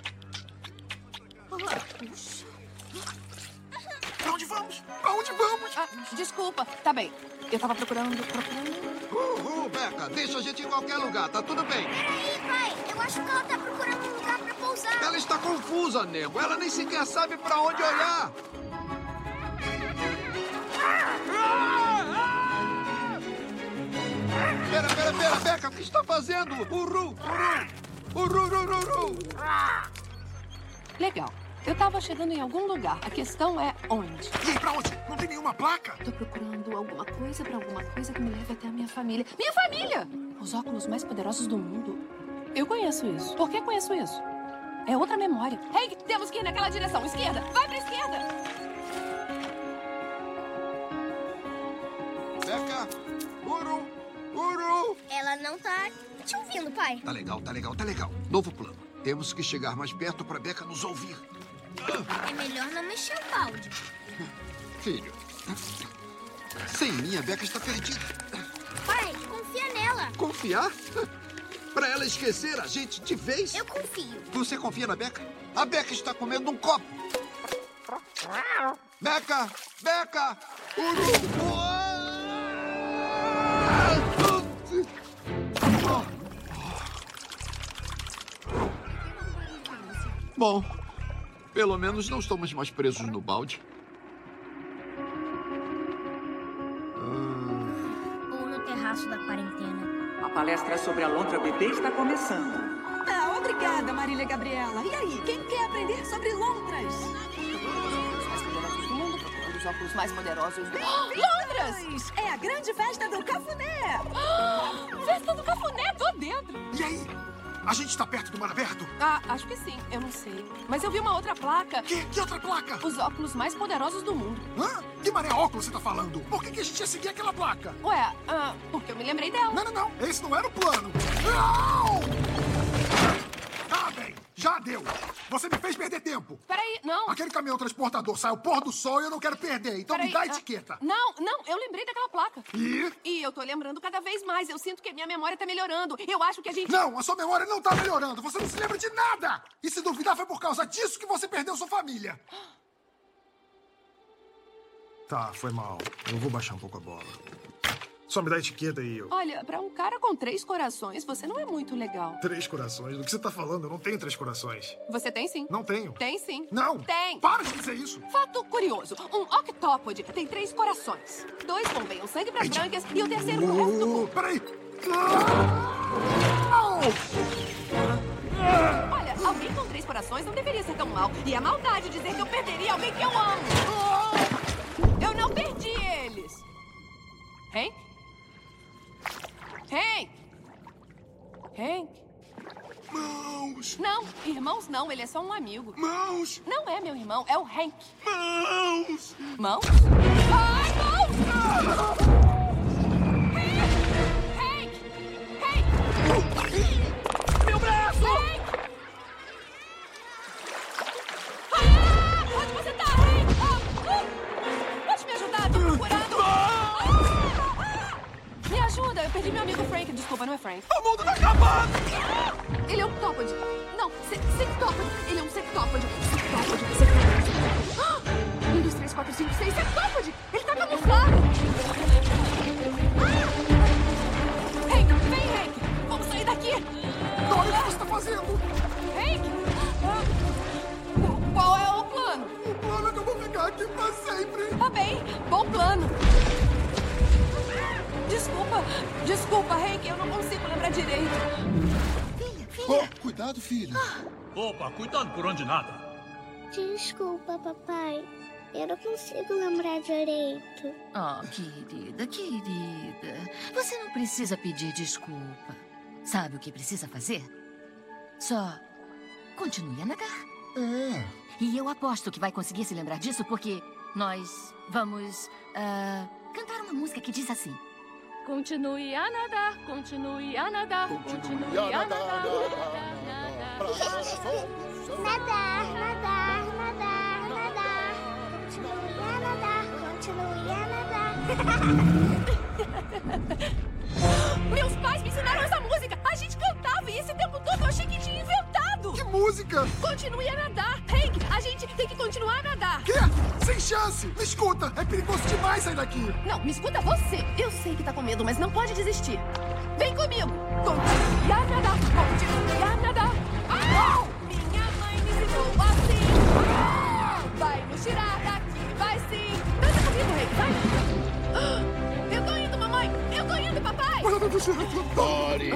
Pra onde vamos? Pra onde vamos? Ah, desculpa. Tá bem. Eu tava procurando, procurando... Uhul, Beca, deixa a gente em qualquer lugar, tá tudo bem. Peraí, pai. Eu acho que ela tá procurando um lugar pra pousar. Ela está confusa, Nemo. Ela nem sequer sabe pra onde olhar. Pera, pera, pera, Beca, o que está fazendo? Uru, uru, uru, uru, uru. Legal. Eu tava chegando em algum lugar. A questão é onde. E aí, pra onde? Não tem nenhuma placa? Tô procurando alguma coisa pra alguma coisa que me leve até a minha família. Minha família! Os óculos mais poderosos do mundo. Eu conheço isso. Por que conheço isso? É outra memória. Hey, temos que ir naquela direção. Esquerda. Vai pra esquerda. Beca, uru, uru. Ela não tá te ouvindo, pai. Tá legal, tá legal, tá legal. Novo plano. Temos que chegar mais perto pra Beca nos ouvir. É melhor não mexer o balde. Filho, sem mim a Beca está perdida. Pai, confia nela. Confiar? Pra ela esquecer a gente de vez? Eu confio. Você confia na Beca? A Beca está comendo um copo. Beca! Beca! Bom, pelo menos não estamos mais presos no balde. Ou no terraço da quarentena. A palestra sobre a lontra bebê está começando. Ah, obrigada, Marília Gabriela. E aí, quem quer aprender sobre lontras? Os óculos mais poderosos do Lontras! É a grande festa do cafuné! Festa do cafuné, tô dentro! E aí? A gente tá perto do mar aberto? Ah, acho que sim, eu não sei. Mas eu vi uma outra placa. Que, que outra placa? Os óculos mais poderosos do mundo. Hã? Que maré óculos você tá falando? Por que, que a gente ia seguir aquela placa? Ué, ah, porque eu me lembrei dela. Não, não, não. Esse não era o plano. Não! Já deu. Você me fez perder tempo. Peraí, não. Aquele caminhão transportador sai ao pôr do sol e eu não quero perder. Então Peraí, me dá a ah, etiqueta. Não, não, eu lembrei daquela placa. E? E eu tô lembrando cada vez mais. Eu sinto que a minha memória tá melhorando. Eu acho que a gente. Não, a sua memória não tá melhorando. Você não se lembra de nada. E se duvidar, foi por causa disso que você perdeu sua família. Tá, foi mal. Eu vou baixar um pouco a bola. Só me dá etiqueta e eu. Olha, pra um cara com três corações, você não é muito legal. Três corações? Do que você tá falando? Eu não tenho três corações. Você tem sim. Não tenho. Tem sim. Não. Tem. Para de dizer isso. Fato curioso: um octópode tem três corações. Dois bombeiam sangue pras brancas e o terceiro pro resto do corpo. Peraí. Olha, alguém com três corações não deveria ser tão mal. E é maldade dizer que eu perderia alguém que eu amo. Eu não perdi eles. Hank? Hank? Hank? Mãos! Não, irmãos não, ele é só um amigo. Mãos! Não é meu irmão, é o Hank. Mãos! Mãos? Ai, mãos! Hank! Eu perdi meu amigo Frank. Desculpa, não é Frank. O mundo tá acabando! Ele é um octópode. Não, se sectópode. Ele é um sectópode. Sectópode, sectópode. Um, dois, três, quatro, cinco, seis, sectópode! Ele tá camuflado! Ah! Hank, vem, Hank! Vamos sair daqui! Olha o que você tá fazendo! Hank! Ah! Qu- Qual é o plano? O plano é que eu vou ficar aqui pra sempre! Tá bem, bom plano. Desculpa, desculpa, Hank, eu não consigo lembrar direito. Oh, cuidado, filha. Opa, cuidado por onde nada. Desculpa, papai. Eu não consigo lembrar direito. Oh, querida, querida. Você não precisa pedir desculpa. Sabe o que precisa fazer? Só continue a nadar. É. E eu aposto que vai conseguir se lembrar disso porque nós vamos ah, cantar uma música que diz assim. Continue a nadar, continue a nadar, continue a nadar. Nadar, nadar, nadar, nadar. Continue a nadar, continue a nadar. Meus pais me ensinaram essa música. A gente cantava e esse tempo todo eu achei que tinha inventado. Que música? Continue a nadar. Hank, a gente tem que continuar a nadar. Quê? Sem chance! Me escuta! É perigoso demais sair daqui! Não, me escuta você. Eu sei que tá com medo, mas não pode desistir. Vem comigo. Continue a nadar, continue a nadar. Ah! Minha mãe me ensinou assim. Ah! Vai nos tirar daqui, vai sim. Dança comigo, Hank, vai. Ah! Eu tô indo, mamãe. Eu tô indo, papai. Dory!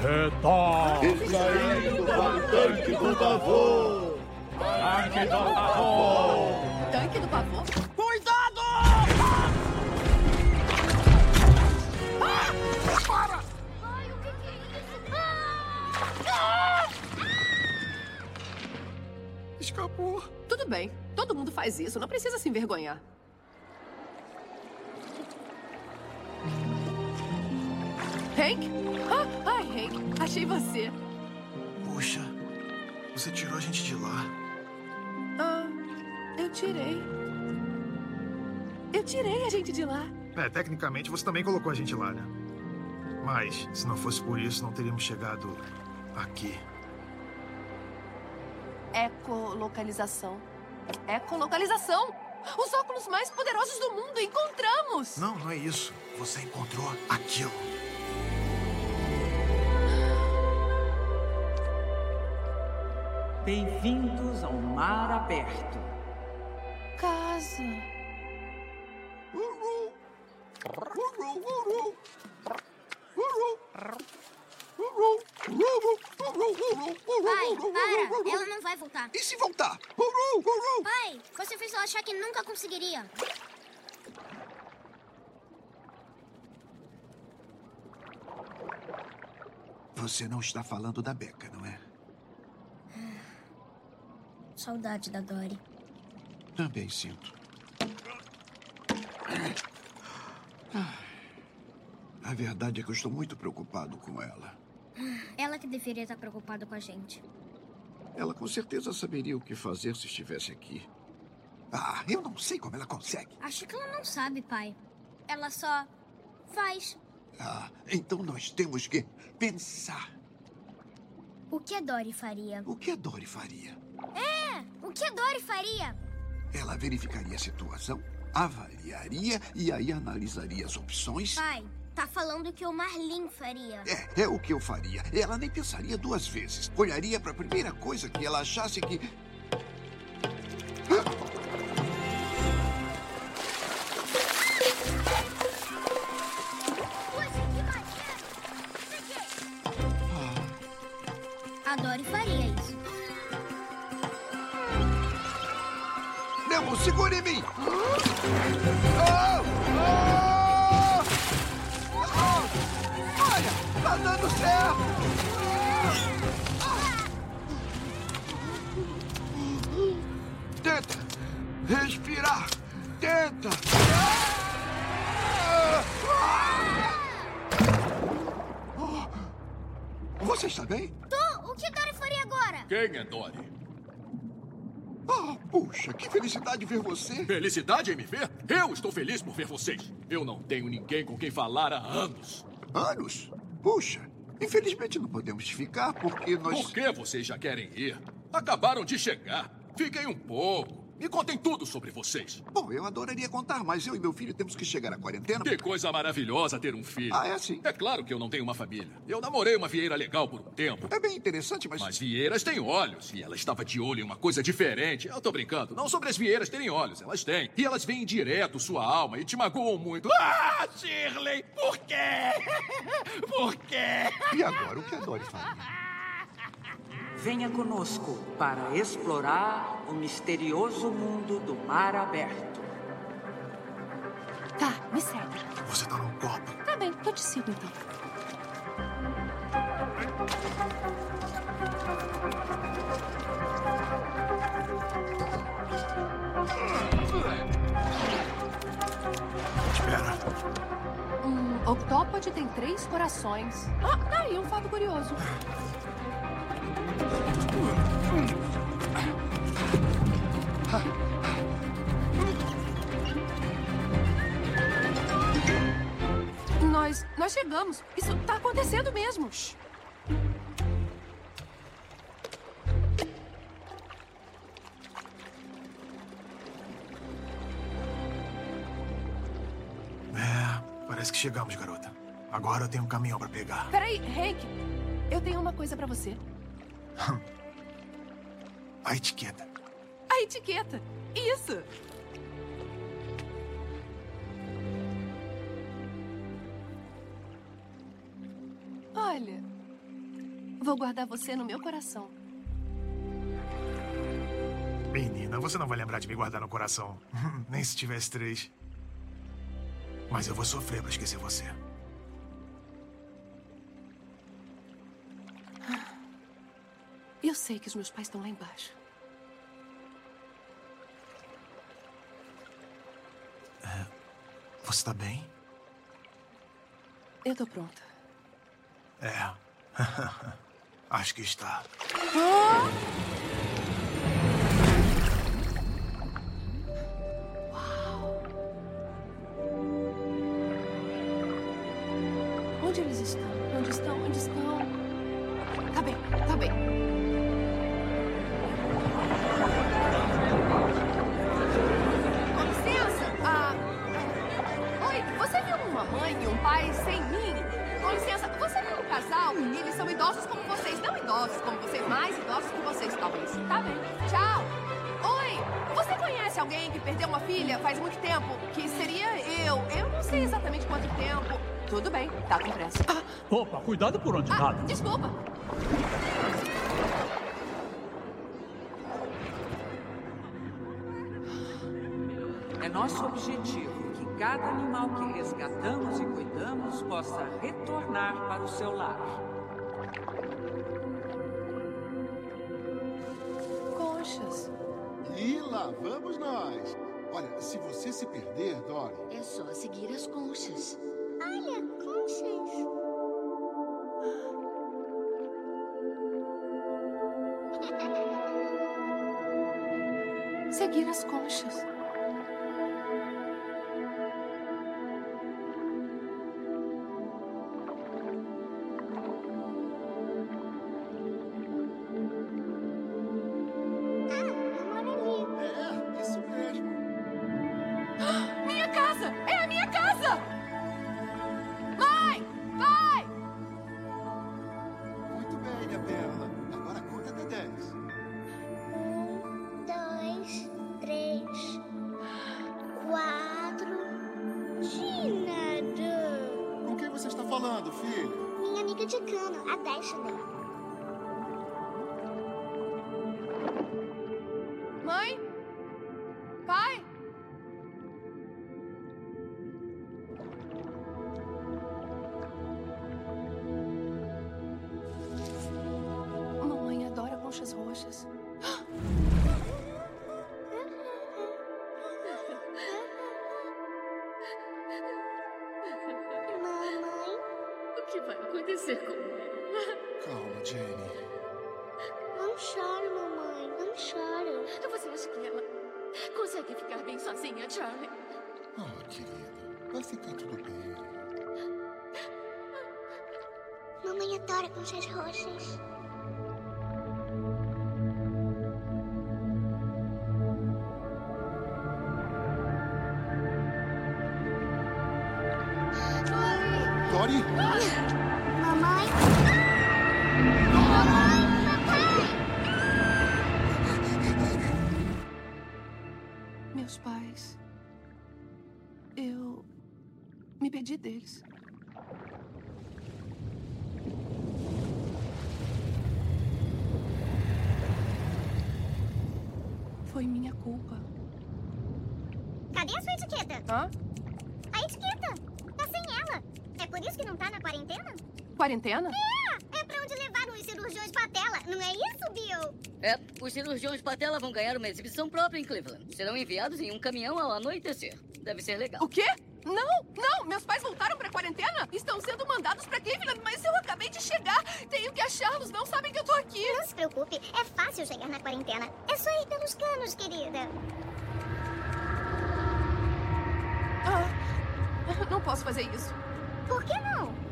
Retorne! Extraindo para o tanque do pavor! Tanque do pavor! Tanque do pavor? Cuidado! Para! Ai, o que que é isso? Escapou. Tudo bem. Todo mundo faz isso. Não precisa se envergonhar. Hank? Ah, ai, Hank. Achei você. Puxa, você tirou a gente de lá. Ah, eu tirei. Eu tirei a gente de lá. É, tecnicamente você também colocou a gente lá, né? Mas, se não fosse por isso, não teríamos chegado aqui. Ecolocalização. Ecolocalização! Os óculos mais poderosos do mundo! Encontramos! Não, não é isso. Você encontrou aquilo. Bem-vindos ao mar aberto. Casa. Pai, para! Ela não vai voltar. E se voltar? Pai, você fez ela achar que nunca conseguiria. Você não está falando da Beca, não é? Saudade da Dory. Também sinto. A verdade é que eu estou muito preocupado com ela. Ela que deveria estar preocupada com a gente. Ela com certeza saberia o que fazer se estivesse aqui. Ah, eu não sei como ela consegue. Acho que ela não sabe, pai. Ela só faz. Ah, então nós temos que pensar. O que a Dory faria? O que a Dory faria? É! O que a Dory faria? Ela verificaria a situação, avaliaria e aí analisaria as opções. Pai, tá falando que o Marlin faria. É, é o que eu faria. Ela nem pensaria duas vezes. Olharia para a primeira coisa que ela achasse que. Ver você. Felicidade em me ver? Eu estou feliz por ver vocês. Eu não tenho ninguém com quem falar há anos. Anos? Puxa, infelizmente não podemos ficar porque nós. Por que vocês já querem ir? Acabaram de chegar. Fiquem um pouco. Me contem tudo sobre vocês. Bom, eu adoraria contar, mas eu e meu filho temos que chegar à quarentena. Que coisa maravilhosa ter um filho. Ah, é assim? É claro que eu não tenho uma família. Eu namorei uma vieira legal por um tempo. É bem interessante, mas. Mas vieiras têm olhos. E ela estava de olho em uma coisa diferente. Eu tô brincando. Não sobre as vieiras terem olhos. Elas têm. E elas veem direto sua alma e te magoam muito. Ah, Shirley! Por quê? Por quê? E agora, o que a Dory faria? Venha conosco para explorar o misterioso mundo do mar aberto. Tá, me segue. Você tá num copo. Tá bem, eu te sigo então. Espera. Um octópode tem três corações. Ah, tá aí um fato curioso. Nós, nós chegamos. Isso tá acontecendo mesmo. Shh. É, parece que chegamos, garota. Agora eu tenho um caminhão pra pegar. Peraí, Hank. Eu tenho uma coisa pra você. A etiqueta. A etiqueta. Isso. Olha, vou guardar você no meu coração. Menina, você não vai lembrar de me guardar no coração. Nem se tivesse três. Mas eu vou sofrer pra esquecer você. Eu sei que os meus pais estão lá embaixo. Você tá bem? Eu tô pronta. É. Acho que está. Onde eles estão? Onde estão? Onde estão? Tá bem, tá bem. Opa, cuidado por onde nada. desculpa. É nosso objetivo que cada animal que resgatamos e cuidamos possa retornar para o seu lar. Conchas. E lá vamos nós. Olha, se você se perder, Dory, É só seguir as conchas. Seguir as conchas. Quarentena? É! É pra onde levaram os cirurgiões patela. Não é isso, Bill? É, os cirurgiões Patela vão ganhar uma exibição própria em Cleveland. Serão enviados em um caminhão ao anoitecer. Deve ser legal. O quê? Não, não! Meus pais voltaram pra quarentena? Estão sendo mandados pra Cleveland, mas eu acabei de chegar. Tenho que achá-los. Não sabem que eu tô aqui. Não se preocupe. É fácil chegar na quarentena. É só ir pelos canos, querida. Ah, não posso fazer isso. Por que não?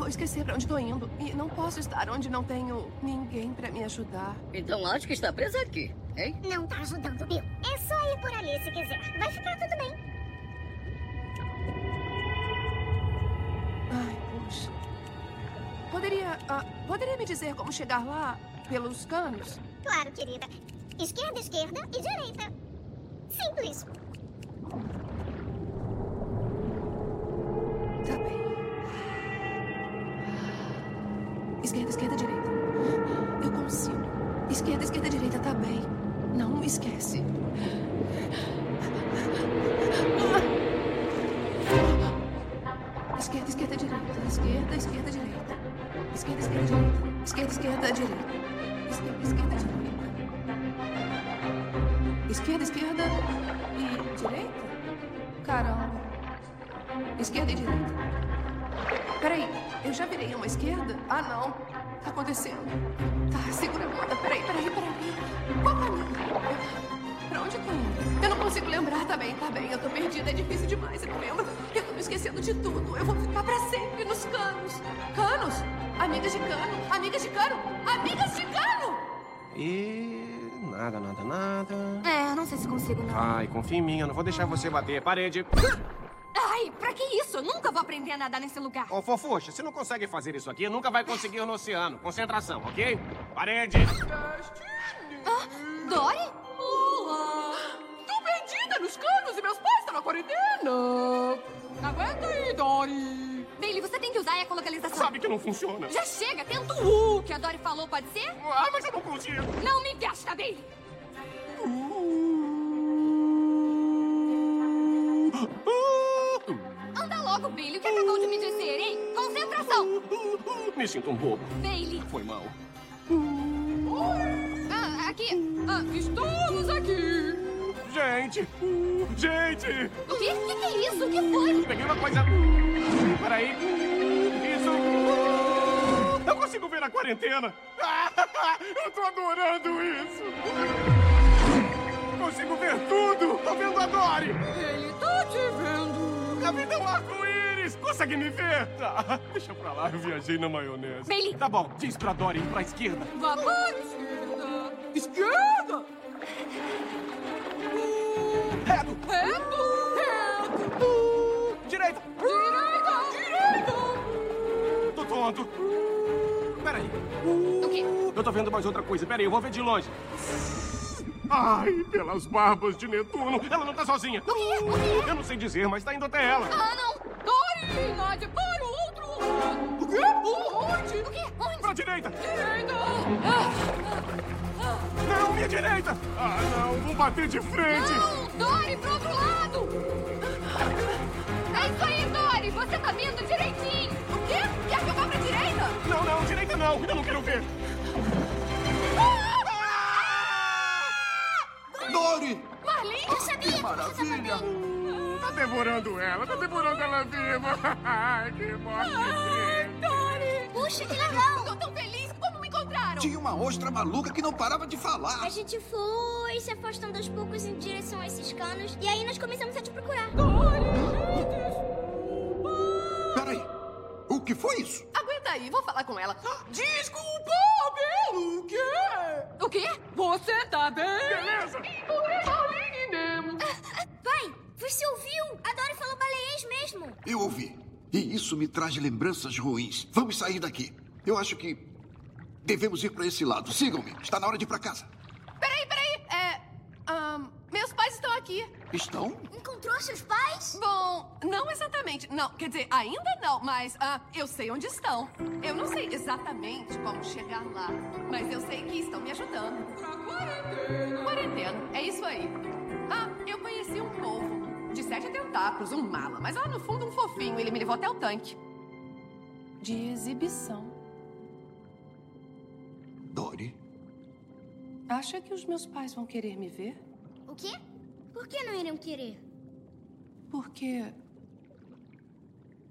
Vou esquecer pra onde tô indo. E não posso estar onde não tenho ninguém pra me ajudar. Então acho que está presa aqui, hein? Não tá ajudando, Bill. É só ir por ali se quiser. Vai ficar tudo bem. Ai, puxa. Poderia. ah, poderia me dizer como chegar lá pelos canos? Claro, querida. Esquerda, esquerda e direita. Simples. Consigo, não. Ai, confia em mim, eu não vou deixar você bater. Parede. Ai, pra que isso? Eu nunca vou aprender a nadar nesse lugar. Ô, fofuxa, se não consegue fazer isso aqui, nunca vai conseguir no oceano. Concentração, ok? Parede. Ah, Dory? Olá! Tô perdida nos canos e meus pais estão na quarentena. Aguenta aí, Dory. Bailey, você tem que usar a ecolocalização. Sabe que não funciona. Já chega, tenta o U que a Dory falou, pode ser? Ah, mas eu não consigo. Não me gasta, Bailey. Anda logo, Bailey. O que acabou de me dizer, hein? Concentração. Me sinto um bobo. Bailey. Foi mal. Ah, aqui. Ah, estamos aqui. Gente! Gente! O quê? O que, que é isso? O que foi? Peguei uma coisa. Peraí. Isso. Eu consigo ver a quarentena. Eu tô adorando isso. Consigo ver tudo. Tô vendo a Dory. Ele tá te vendo. A vida é um arco-íris. Consegue me ver? Tá. Deixa pra lá. Eu viajei na maionese. Bailey. Tá bom. Diz pra Dory ir pra esquerda. Vá para esquerda. Esquerda. Reto. Reto. Reto. Direita. Direita. Direita. Tô tonto. Peraí. O quê? Eu tô vendo mais outra coisa. Peraí, eu vou ver de longe. Ai, pelas barbas de Netuno. Ela não tá sozinha. O quê? O quê? Eu não sei dizer, mas tá indo até ela. Ah, não. Dory, nade para o outro lado. O quê? Onde? O quê? Onde? Pra direita. Direita. Não, minha direita. Ah, não. Vou bater de frente. Não, Dory, pro outro lado. É isso aí, Dory. Você tá vindo direitinho. O quê? Quer que eu vá pra direita? Não, não, direita não. Eu não quero ver. Devorando ela. Tá devorando ela viva. Ai, que morte triste. Puxa, que legal! Tô tão feliz. Como me encontraram? Tinha uma ostra maluca que não parava de falar. A gente foi se afastando aos poucos em direção a esses canos e aí nós começamos a te procurar. Peraí. O que foi isso? Aguenta aí, vou falar com ela. Desculpa, pelo quê? O quê? Você tá bem? Beleza. Pai, você ouviu? A Dory falou baleiês mesmo. Eu ouvi. E isso me traz lembranças ruins. Vamos sair daqui. Eu acho que devemos ir para esse lado. Sigam-me. Está na hora de ir para casa. Peraí, peraí. É. ahn, meus pais estão aqui. Estão? Encontrou seus pais? Bom, não exatamente. Não, quer dizer, ainda não, mas ah, eu sei onde estão. Eu não sei exatamente como chegar lá, mas eu sei que estão me ajudando. Quarentena. Quarentena, é isso aí. Ah, eu conheci um povo de sete tentáculos, um mala, mas lá no fundo um fofinho. Ele me levou até o tanque. De exibição. Dory? Acha que os meus pais vão querer me ver? O quê? Por que não iriam querer? Porque.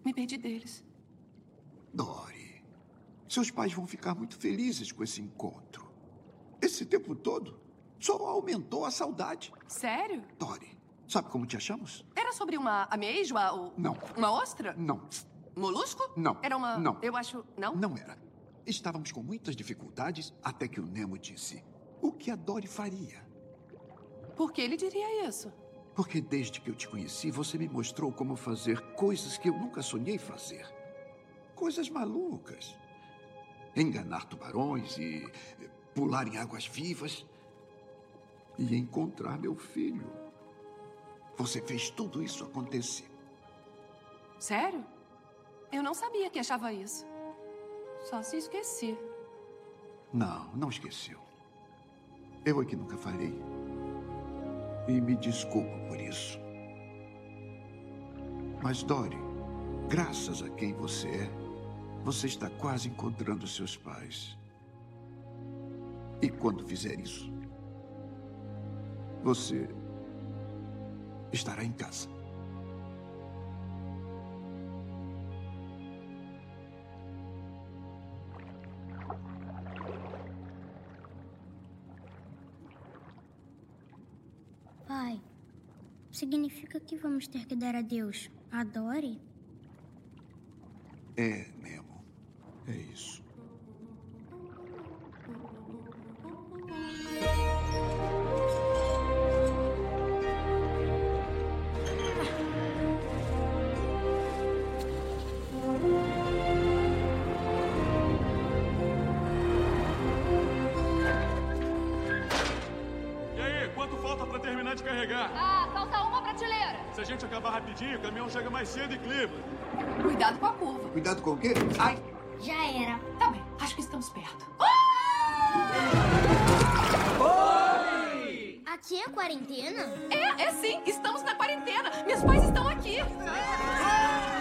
Me perdi deles. Dory. Seus pais vão ficar muito felizes com esse encontro. Esse tempo todo só aumentou a saudade. Sério? Dory, sabe como te achamos? Era sobre uma ameijoa ou. Não. Uma ostra? Não. Molusco? Não. Era uma. Não. Eu acho. Não? Não era. Estávamos com muitas dificuldades até que o Nemo disse: O que a Dory faria? Por que ele diria isso? Porque desde que eu te conheci, você me mostrou como fazer coisas que eu nunca sonhei fazer. Coisas malucas. Enganar tubarões e pular em águas vivas. E encontrar meu filho. Você fez tudo isso acontecer. Sério? Eu não sabia que achava isso. Só se esqueci. Não, não esqueceu. Eu é que nunca falei. E me desculpo por isso. Mas, Dory, graças a quem você é, você está quase encontrando seus pais. E quando fizer isso, você estará em casa. Pai, significa que vamos ter que dar adeus a Dory? É, Nemo. É isso. Acabar rapidinho, o caminhão chega mais cedo em Cleveland. Cuidado com a curva. Cuidado com o quê? Ai, Já era. tá bem. Acho que estamos perto. Aqui é quarentena? É, é sim. Estamos na quarentena. Meus pais estão aqui.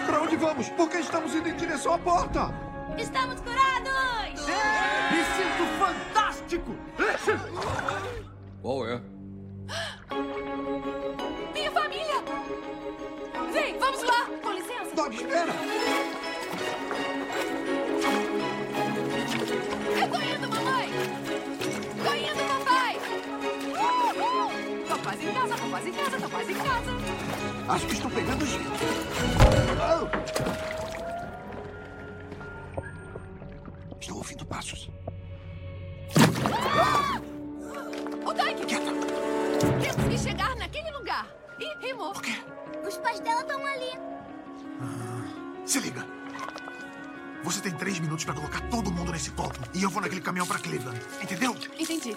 Pra onde vamos? Porque estamos indo em direção à porta. Estamos curados! Me sinto fantástico! Qual é? Acho que estou pegando jeito. Estou ouvindo passos. O tanque! Temos que chegar naquele lugar! Ih, rimou! O quê? Os pais dela estão ali. Se liga. Você tem três minutos pra colocar todo mundo nesse copo. E eu vou naquele caminhão pra Cleveland. Entendeu? Entendi.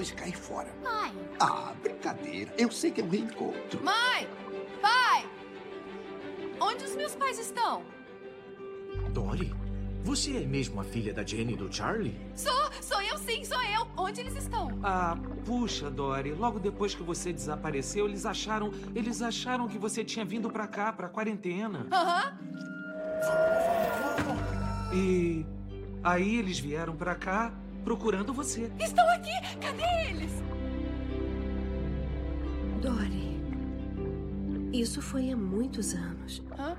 Ele escolher dois e cair fora. Pai. Ah, brincadeira. Eu sei que é um reencontro. Mãe! Pai! Onde os meus pais estão? Dory, você é mesmo a filha da Jenny e do Charlie? Sou! Sou eu sim, sou eu! Onde eles estão? Ah, puxa, Dory. Logo depois que você desapareceu, eles acharam. Eles acharam que você tinha vindo pra cá, pra quarentena. Aham! E. Aí eles vieram pra cá procurando você. Estão aqui! Cadê eles? Dory, isso foi há muitos anos. Hã?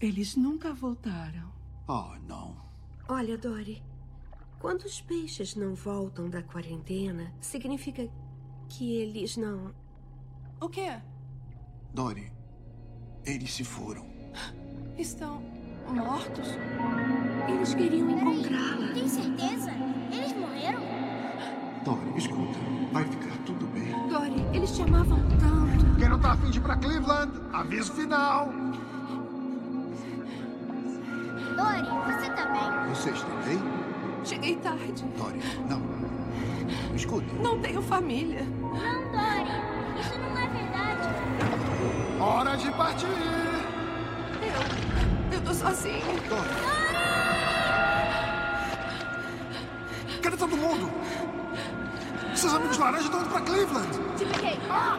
Eles nunca voltaram. Oh, não. Olha, Dory, quando os peixes não voltam da quarentena, significa que eles não. O quê? Dory, eles se foram. Estão mortos? Eles queriam encontrá-la. Tem certeza? Eles morreram? Dory, escuta. Vai ficar tudo bem. Dory, eles te amavam tanto. Quem não tá afim de ir pra Cleveland, aviso final. Dory, você tá bem? Você está bem? Cheguei tarde. Dory, não. Escuta. Não tenho família. Não, Dory. Isso não é verdade. Hora de partir. Sozinha. Cadê todo mundo? Seus amigos laranjas estão indo pra Cleveland. Te peguei. Ah,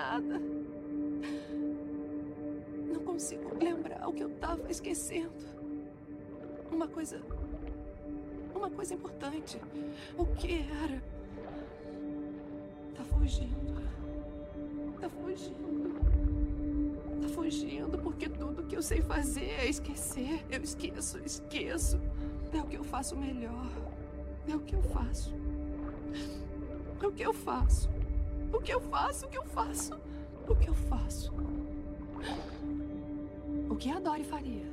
nada. Não consigo lembrar o que eu tava esquecendo. Uma coisa. Uma coisa importante. O que era? Tá fugindo. Tá fugindo. Tá fugindo porque tudo que eu sei fazer é esquecer. Eu esqueço, esqueço. É o que eu faço melhor. É o que eu faço. É o que eu faço. O que eu faço, o que eu faço. O que eu faço. O que a Dory faria?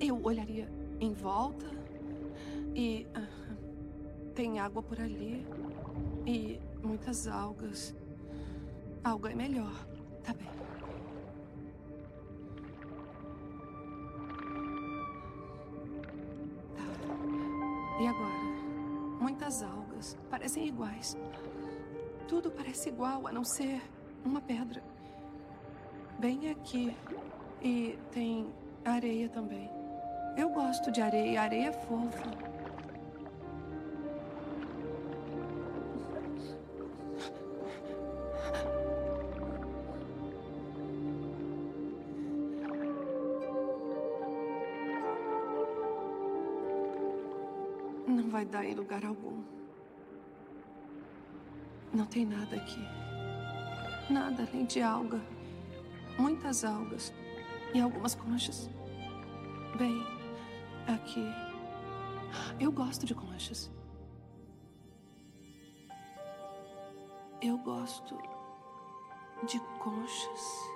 Eu olharia em volta e. ah, tem água por ali e muitas algas. Alga é melhor, tá bem. Tá. E agora? Muitas algas. Parecem iguais. Tudo parece igual, a não ser uma pedra. Bem aqui. E tem areia também. Eu gosto de areia. Areia é fofa. Não vai dar em lugar algum. Não tem nada aqui. Nada além de alga. Muitas algas. E algumas conchas. Bem, aqui. Eu gosto de conchas. Eu gosto de conchas.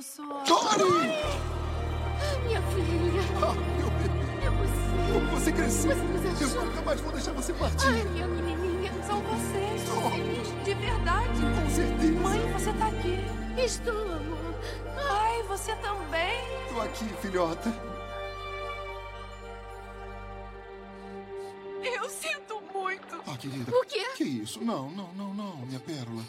Eu sou. Dory! Minha filha. Ah, meu bebê. É você. Como você cresceu. Você nos achou. Eu nunca mais vou deixar você partir. Ai, minha menininha, são vocês. Sim, de verdade. Com certeza. Mãe, você tá aqui. Estou, amor. Ai, você também. Tô aqui, filhota. Eu sinto muito. Ah, querida. O quê? Que isso? Não, não, não, não, minha pérola.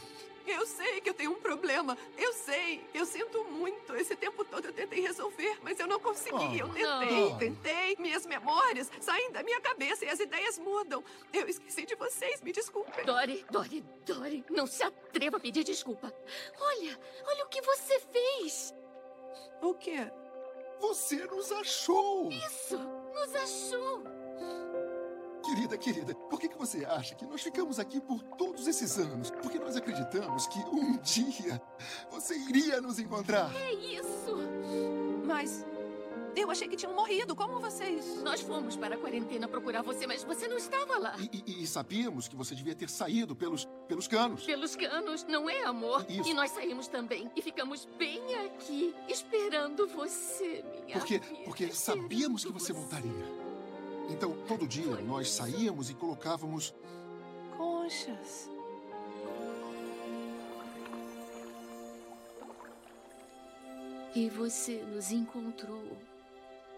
Eu sei que eu tenho um problema. Eu sei. Eu sinto muito. Esse tempo todo eu tentei resolver, mas eu não consegui. Oh, eu tentei, não. tentei. Minhas memórias saem da minha cabeça e as ideias mudam. Eu esqueci de vocês. Me desculpem. Dory, Dory, Dory, não se atreva a pedir desculpa. Olha, olha o que você fez. O quê? Você nos achou. Isso, nos achou. Querida, querida, por que, que você acha que nós ficamos aqui por todos esses anos? Porque nós acreditamos que um dia você iria nos encontrar. É isso. Mas eu achei que tinham morrido. Como vocês? Nós fomos para a quarentena procurar você, mas você não estava lá. E, e- e sabíamos que você devia ter saído pelos, pelos canos. Pelos canos, não é, amor? Isso. E nós saímos também. E ficamos bem aqui, esperando você, minha Porque, filha. porque sabíamos que você voltaria. Então, todo dia nós saíamos e colocávamos Conchas. E você nos encontrou.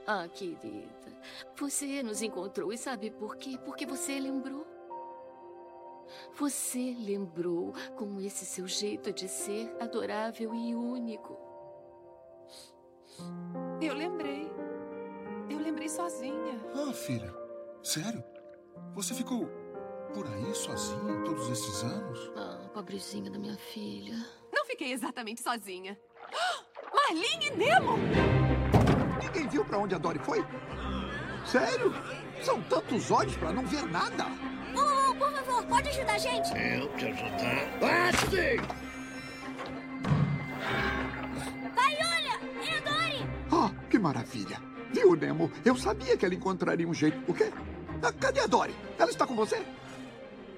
Ah, querida, você nos encontrou e sabe por quê? Porque você lembrou. Você lembrou com esse seu jeito de ser adorável e único. Eu lembrei. Eu lembrei sozinha. Ah, filha, sério? Você ficou por aí sozinha todos esses anos? Ah, pobrezinha da minha filha. Não fiquei exatamente sozinha. Marlene e Nemo! Ninguém viu pra onde a Dory foi? Sério? São tantos olhos pra não ver nada. Ô, por favor, pode ajudar a gente? Eu te ajudar? Bate! Vai, olha! É a Dory! Ah, que maravilha. Viu, Nemo? Eu sabia que ela encontraria um jeito. O quê? Ah, Cadê a Dory? Ela está com você?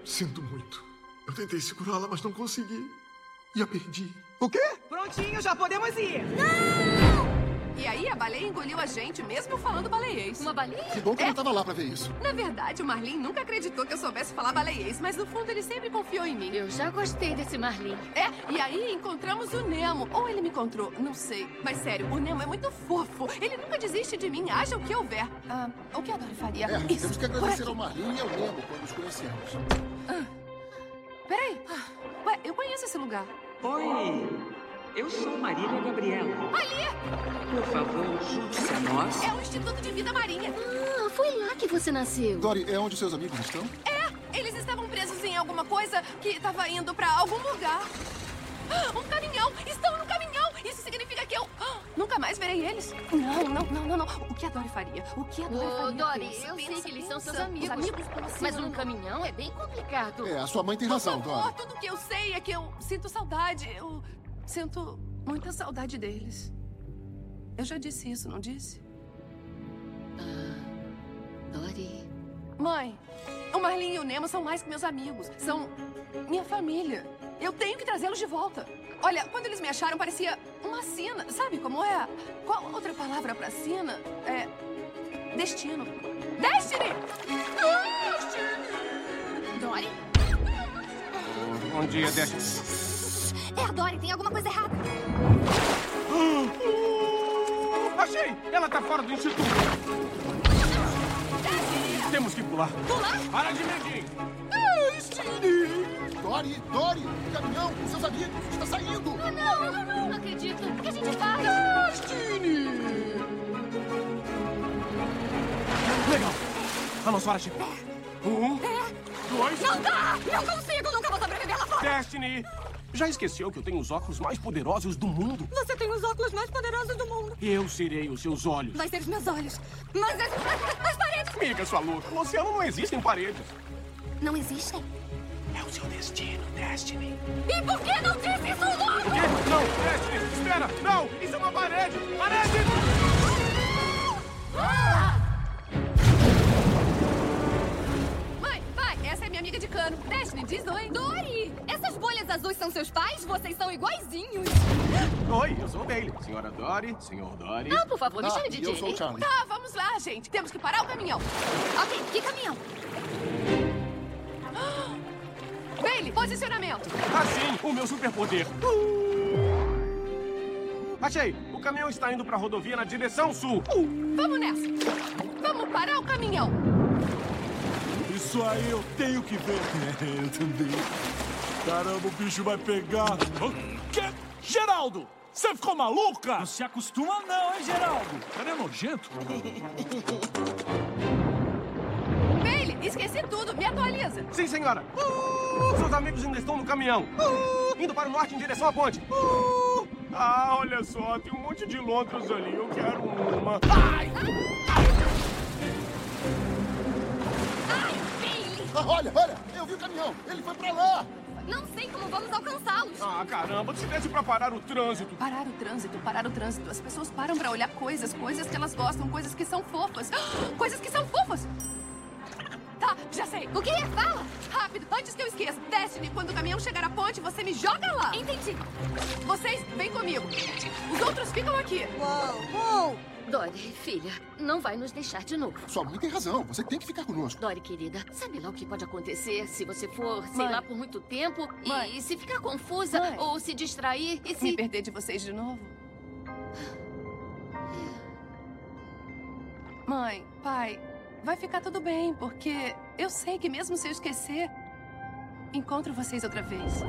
Sinto muito. Eu tentei segurá-la, mas não consegui. E a perdi. O quê? Prontinho, já podemos ir. E aí a baleia engoliu a gente, mesmo falando baleiês. Uma baleia? Que bom que eu não tava lá pra ver isso. Na verdade, o Marlin nunca acreditou que eu soubesse falar baleiês, mas no fundo ele sempre confiou em mim. Eu já gostei desse Marlin. É, e aí encontramos o Nemo. Ou ele me encontrou, não sei. Mas sério, o Nemo é muito fofo. Ele nunca desiste de mim, haja o que houver. Ah, o que a Dory faria? É, Isso, temos que agradecer ao Marlin e ao Nemo quando os conhecemos. Peraí. Ué, eu conheço esse lugar. Oi, eu sou Marília Gabriela. Ali! Por favor, junte-se a nós. É o Instituto de Vida Marinha. Ah, foi lá que você nasceu. Dory, é onde seus amigos estão? É, eles estavam presos em alguma coisa que estava indo pra algum lugar. Ah, Um caminhão! Estão no caminhão! Isso significa que eu ah, nunca mais verei eles. Não, não, não, não, não. O que a Dory faria? O que a Dory Ô, faria? Dory, Pensa, eu sei pensa, que eles são seus amigos. Os amigos assim? Mas um não. caminhão é bem complicado. É, a sua mãe tem razão, Por favor, Dory. tudo que eu sei é que eu sinto saudade. Eu sinto muita saudade deles. Eu já disse isso, não disse? Dory. Mãe, o Marlin e o Nemo são mais que meus amigos. São minha família. Eu tenho que trazê-los de volta. Olha, quando eles me acharam, parecia uma sina. Sabe como é? Qual outra palavra pra sina? É. Destino. Destiny! Dory? Bom dia, Destiny. É a Dory, tem alguma coisa errada. Achei! Ela tá fora do instituto. Temos que pular. Pular? Para de medir. Dory, Dory, o caminhão com seus amigos está saindo. Ah, não, não, não, não acredito. O que a gente faz? Legal. Vamos fora, Chico. Um, dois... Não dá! Não consigo, nunca vou sobreviver lá fora. Destiny! Já esqueceu que eu tenho os óculos mais poderosos do mundo? Você tem os óculos mais poderosos do mundo. Eu serei os seus olhos. Vai ser os meus olhos. Mas as, as, as paredes Amiga, sua louca. No oceano não existem paredes. não existem. É o seu destino, Destiny. E por que não disse isso logo? O quê? Não, Destiny, espera! Não! Isso é uma parede! Parede! Mãe, amiga de cano. Destiny, diz oi. Dory, essas bolhas azuis são seus pais? Vocês são iguaizinhos. Oi, eu sou o Bailey. Senhora Dory, senhor Dory. Não, por favor, me Ah, chame de eu Jenny. sou o Charlie. Tá, vamos lá, gente. Temos que parar o caminhão. Ok, que caminhão? Bailey, posicionamento. Assim, o meu superpoder. Achei! O caminhão está indo para a rodovia na direção sul. Vamos nessa. Vamos parar o caminhão. Isso aí eu tenho que ver. eu também. Caramba, o bicho vai pegar. O quê? Geraldo! Você ficou maluca? Não se acostuma não, hein, Geraldo? Cara, é nojento. Bailey, esqueci tudo. Me atualiza. Sim, senhora. Uh, seus amigos ainda estão no caminhão. Uh, indo para o norte em direção à ponte. Uh, ah, olha só, tem um monte de lontras ali. Eu quero uma. Ai! Bailey, Ah, olha, olha, eu vi o caminhão. Ele foi pra lá. não sei como vamos alcançá-los. Ah, caramba, se desse para parar o trânsito. Parar o trânsito, parar o trânsito. As pessoas param pra olhar coisas, coisas que elas gostam, coisas que são fofas. Coisas que são fofas. Tá, já sei. O que é? Fala. Rápido, antes que eu esqueça. Destiny, quando o caminhão chegar à ponte, você me joga lá. Entendi. Vocês, vem comigo. Os outros ficam aqui. Uou, uou. Dory, filha, não vai nos deixar de novo. Sua mãe tem razão. Você tem que ficar conosco. Dory, querida, sabe lá o que pode acontecer se você for, sei Mãe. lá, por muito tempo e, Mãe. e se ficar confusa Mãe. ou se distrair e se... Me perder de vocês de novo? Mãe, pai, vai ficar tudo bem, porque eu sei que mesmo se eu esquecer, encontro vocês outra vez.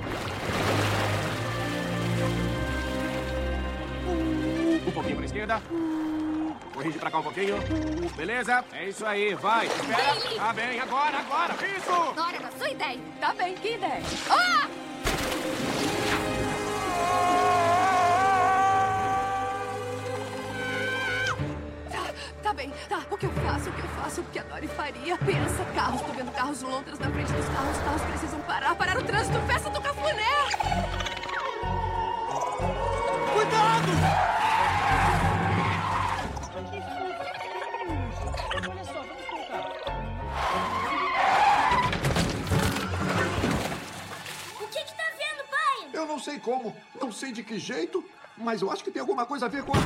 Um pouquinho para a esquerda. Corrige para cá um pouquinho. Beleza? É isso aí, vai. Espera. Tá bem, agora, agora. Isso! Hora da sua ideia. Tá bem, que ideia? Ah! Tá, tá bem, tá. O que eu faço, o que eu faço, o que a Dory faria? Pensa, carros, tô vendo carros lontras na frente dos carros. Os carros precisam parar, parar o trânsito, festa como, não sei de que jeito, mas eu acho que tem alguma coisa a ver com. a-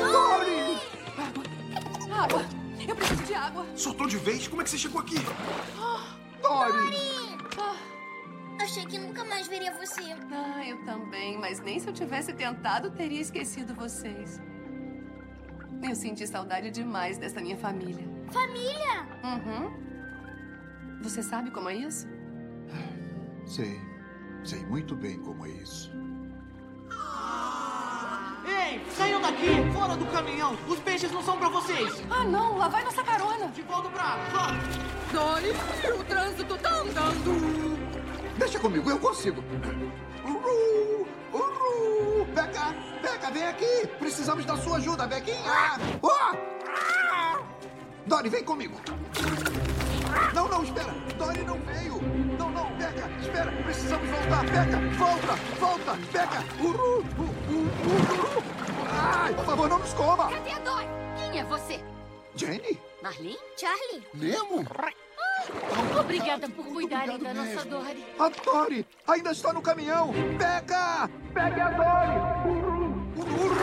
Dory! Água! Eu preciso de água. Soltou de vez? Como é que você chegou aqui? Dory! Achei que nunca mais veria você. Ah, eu também, mas nem se eu tivesse tentado, teria esquecido vocês. Eu senti saudade demais dessa minha família. Família? Uhum. Você sabe como é isso? Sei. Sei muito bem como é isso. Ei, saiam daqui! Fora do caminhão! Os peixes não são pra vocês! Ah, não! Lá vai nossa carona! De volta pra... Dory, o trânsito tá andando! Deixa comigo, eu consigo. Uru! Uru! Beca! Beca, vem aqui! Precisamos da sua ajuda, Bequinha! Oh! Dory, vem comigo! Não, não, espera! Dory não veio! Não, não, Beca! Espera! Precisamos voltar! Beca! Volta! Volta! Beca! Uru! U- u- Uru! Ai, por favor, não nos coma! Cadê a Dory? Quem é você? Jenny? Marlene? Charlie? Nemo? Obrigada por cuidarem da nossa Dory. A Dory ainda está no caminhão! Beca! Pegue a Dory! Uru! Uru!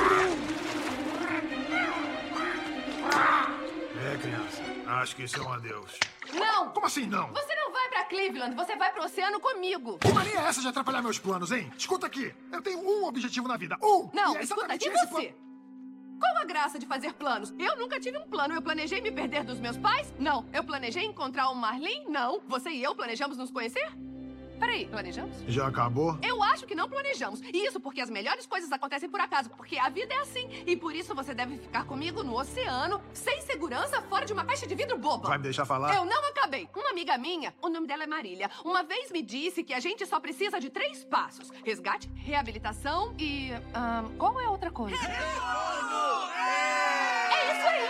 É, criança. Acho que isso é um adeus. Não! Como assim não? Você não vai pra Cleveland, você vai pro oceano comigo! Que mania é essa de atrapalhar meus planos, hein? Escuta aqui. Eu tenho um objetivo na vida. Um! Não, é escuta, e você? Qual a graça de fazer planos? Eu nunca tive um plano. Eu planejei me perder dos meus pais? Não. Eu planejei encontrar o Marlin? Não. Você e eu planejamos nos conhecer? Peraí, planejamos? Já acabou? Eu acho que não planejamos. E isso porque as melhores coisas acontecem por acaso, porque a vida é assim. E por isso você deve ficar comigo no oceano, sem segurança, fora de uma caixa de vidro boba. Vai me deixar falar? Eu não acabei. Uma amiga minha, o nome dela é Marília, uma vez me disse que a gente só precisa de três passos: resgate, reabilitação e. ahn, qual é a outra coisa? É isso aí!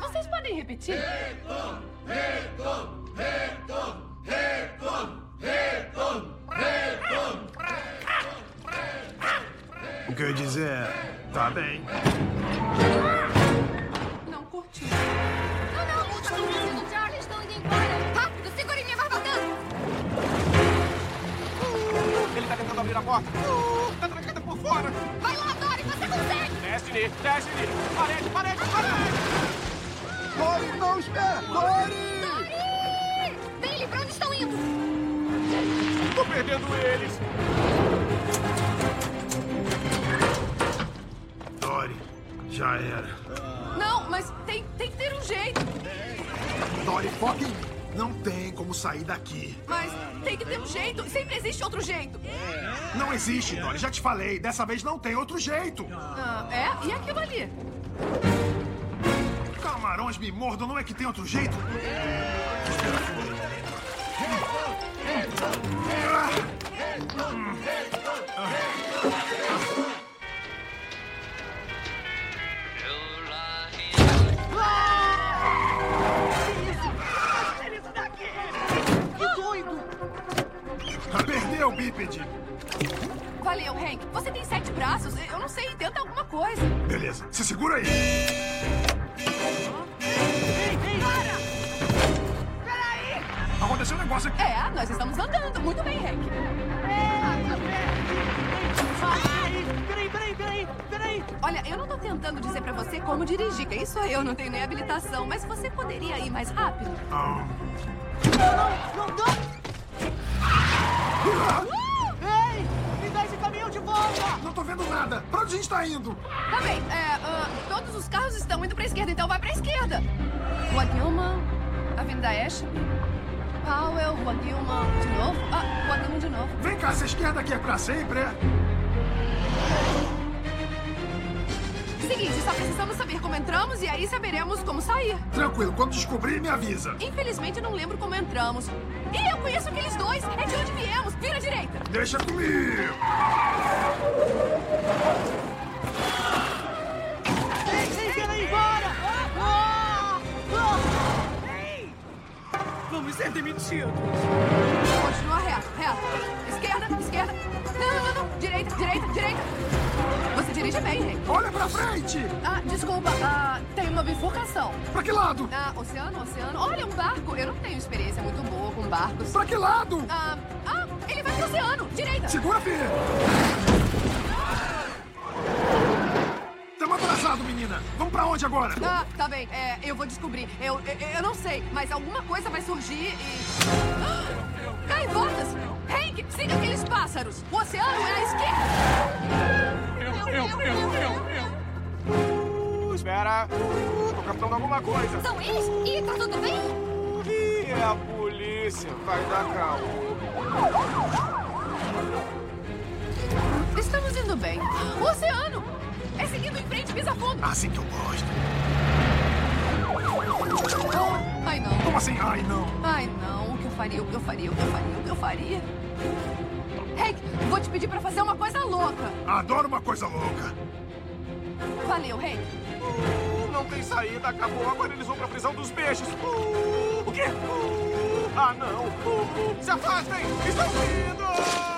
Vocês podem repetir? O que eu ia dizer é... Tá bem. Não curti. Não, não! Os Luiz e o Charlie estão indo embora! Rápido, segure minha barbatana! Ele tá tentando abrir a porta. Uh, tá trancada por fora. Vai lá, Dory, você consegue! Destiny, Destiny. Parede, parede, parede. Dory, não, espera! Dory! Dory! Billy, pra onde estão indo? Tô perdendo eles. Dory, já era. Não, mas tem, tem que ter um jeito. Dory, fucking... Não tem como sair daqui. Mas tem que ter um jeito. Sempre existe outro jeito. Não existe, Dory. Já te falei. Dessa vez não tem outro jeito. Ah, é? E aquilo ali? Camarões me mordam. Não é que tem outro jeito? Que Perdeu, bípede. Valeu, Hank. Você tem sete braços. Eu não sei, tenta alguma coisa. Beleza, se segura aí. Aconteceu um negócio aqui. É, nós estamos andando. Muito bem, Hank. Ai, peraí, peraí, peraí, peraí. Olha, eu não tô tentando dizer pra você como dirigir, que isso eu não tenho nem habilitação, mas você poderia ir mais rápido? Ah, Não, não dá! Ei, me dá esse caminhão de volta! Não tô vendo nada. Pra onde a gente tá indo? Tá bem, é, ah, todos os carros estão indo pra esquerda, então vai pra esquerda. Rua Gilman, Avenida Ashby, Powell, Gilman de novo. Ah, Gilman de novo. Vem cá, essa esquerda aqui é pra sempre, é? Seguinte, só precisamos saber como entramos e aí saberemos como sair. Tranquilo, quando descobrir, me avisa. Infelizmente, não lembro como entramos. E eu conheço aqueles dois. É de onde viemos. Vira à direita. Deixa comigo. Vamos ser demitidos. Continua reto, reto. Esquerda, esquerda. Não, não, não, não. Direita, direita, direita. Você dirige bem, Hank. Olha pra frente. Ah, desculpa. Ah, tem uma bifurcação. Pra que lado? Ah, oceano, oceano. Olha, um barco. Eu não tenho experiência muito boa com barcos. Pra que lado? Ah, ah Cuida! Segura, filha! Tamo atrasado, menina! Vamos pra onde agora? Ah, tá bem. É, eu vou descobrir. Eu, eu, eu não sei, mas alguma coisa vai surgir e... Ah! Gaivotas! Hank, siga aqueles pássaros! O oceano é à esquerda! Eu, eu, eu, eu, eu. Uh, espera. Uh, tô captando alguma coisa. São eles? E tá tudo bem? Ih, é a polícia. Vai dar calma. Estamos indo bem. O oceano! É seguindo em frente, pisa fundo! Assim que eu gosto. Ai, não. Como assim? Ai, não. Ai, não. O que eu faria, o que eu faria, o que eu faria, o que eu faria? Hank, vou te pedir pra fazer uma coisa louca. Adoro uma coisa louca. Valeu, Hank. Uh, não tem saída. Acabou. Agora eles vão pra prisão dos peixes. Uh, o quê? Uh, ah, não. Uh, uh, se afastem. Estão vindo.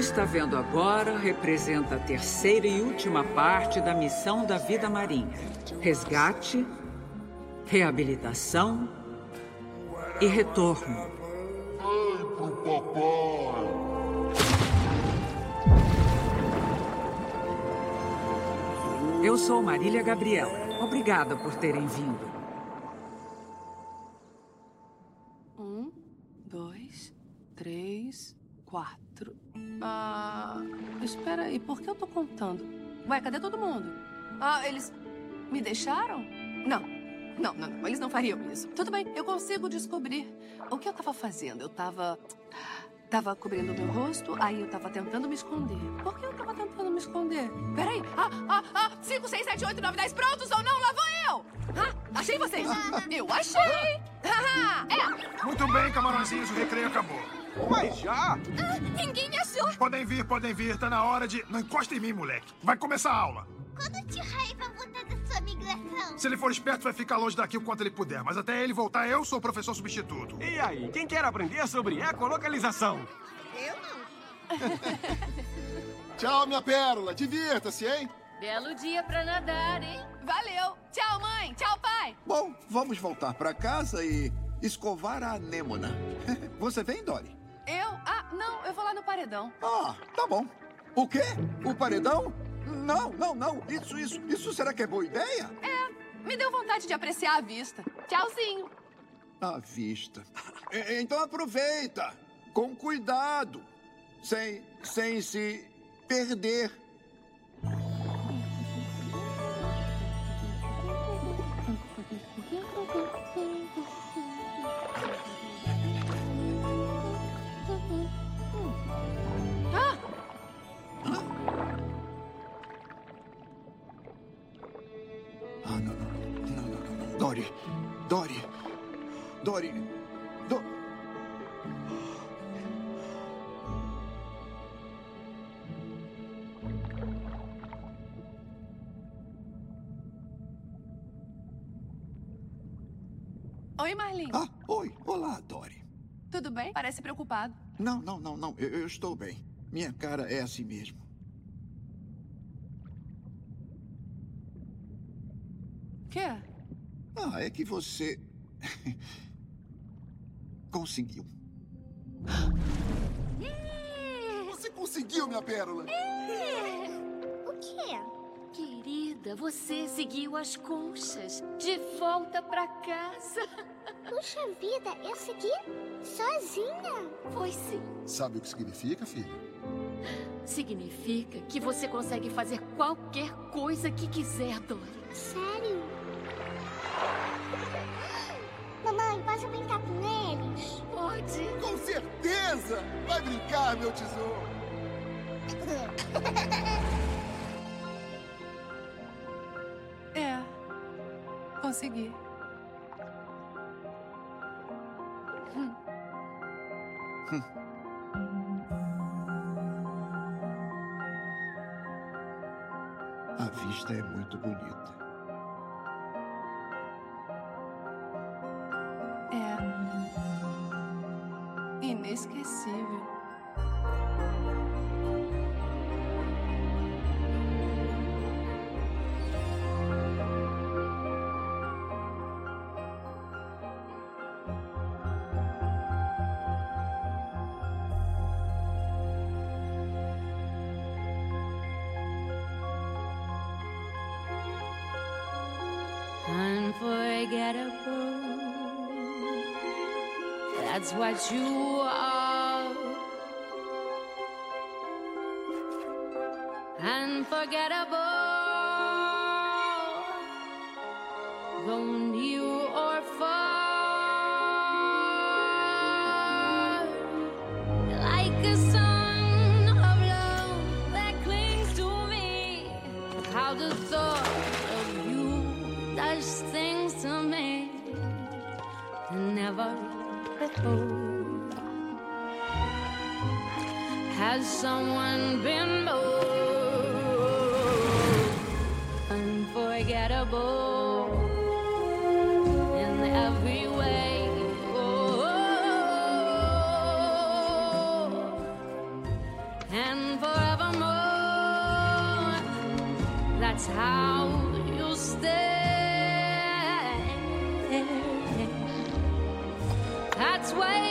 está vendo agora representa a terceira e última parte da missão da vida marinha: resgate, reabilitação e retorno. Vai pro papai. Eu sou Marília Gabriela. Obrigada por terem vindo. Um, dois, três, quatro. Ah. Espera aí, por que eu tô contando? Ué, cadê todo mundo? Ah, eles. me deixaram? Não. Não, não, não. Eles não fariam isso. Tudo bem, eu consigo descobrir. O que eu tava fazendo? Eu tava. Tava cobrindo meu rosto, aí eu tava tentando me esconder. Por que eu tava tentando me esconder? Peraí. Ah, ah, ah. 5, 6, 7, 8, 9, 10. Prontos ou não? Lá vou eu! Ah, achei vocês! Eu achei! É! Muito bem, camarõezinhos, o recreio acabou. Mas já? Ah, ninguém me achou. Podem vir, podem vir. Tá na hora de. Não encosta em mim, moleque. Vai começar a aula. Quando o tio Harry vai voltar da sua migração? Se ele for esperto, vai ficar longe daqui o quanto ele puder. Mas até ele voltar, eu sou o professor substituto. E aí, quem quer aprender sobre ecolocalização? Eu não. Tchau, minha pérola. Divirta-se, hein? Belo dia pra nadar, hein? Valeu! Tchau, mãe! Tchau, pai! Bom, vamos voltar pra casa e escovar a anêmona. Você vem, Dory? Eu? Ah, não, eu vou lá no paredão. Ah, tá bom. O quê? O paredão? Não, não, não. Isso, isso, isso será que é boa ideia? É, me deu vontade de apreciar a vista. Tchauzinho. À vista. Então aproveita. Com cuidado. Sem, sem se perder. Ah, não, não, não, não, não, não. Dory, Dory, Dory, Do... Oi, Marlene. Ah, oi, olá, Dory. Tudo bem? Parece preocupado. Não, não, não, não, eu, eu estou bem. Minha cara é assim mesmo. Quê? Ah, é que você. Conseguiu. Você conseguiu, minha pérola. O quê? Querida, você seguiu as conchas. De volta pra casa. Puxa vida, eu segui sozinha. Foi sim. Sabe o que significa, filha? Significa que você consegue fazer qualquer coisa que quiser, Dory. Sério? Mamãe, posso brincar com eles? Pode. Com certeza! Vai brincar, meu tesouro. é. Consegui. A vista é muito bonita. That's what you are. Unforgettable. Someone been more unforgettable in every way. Oh, and forevermore, that's how you stay. That's way.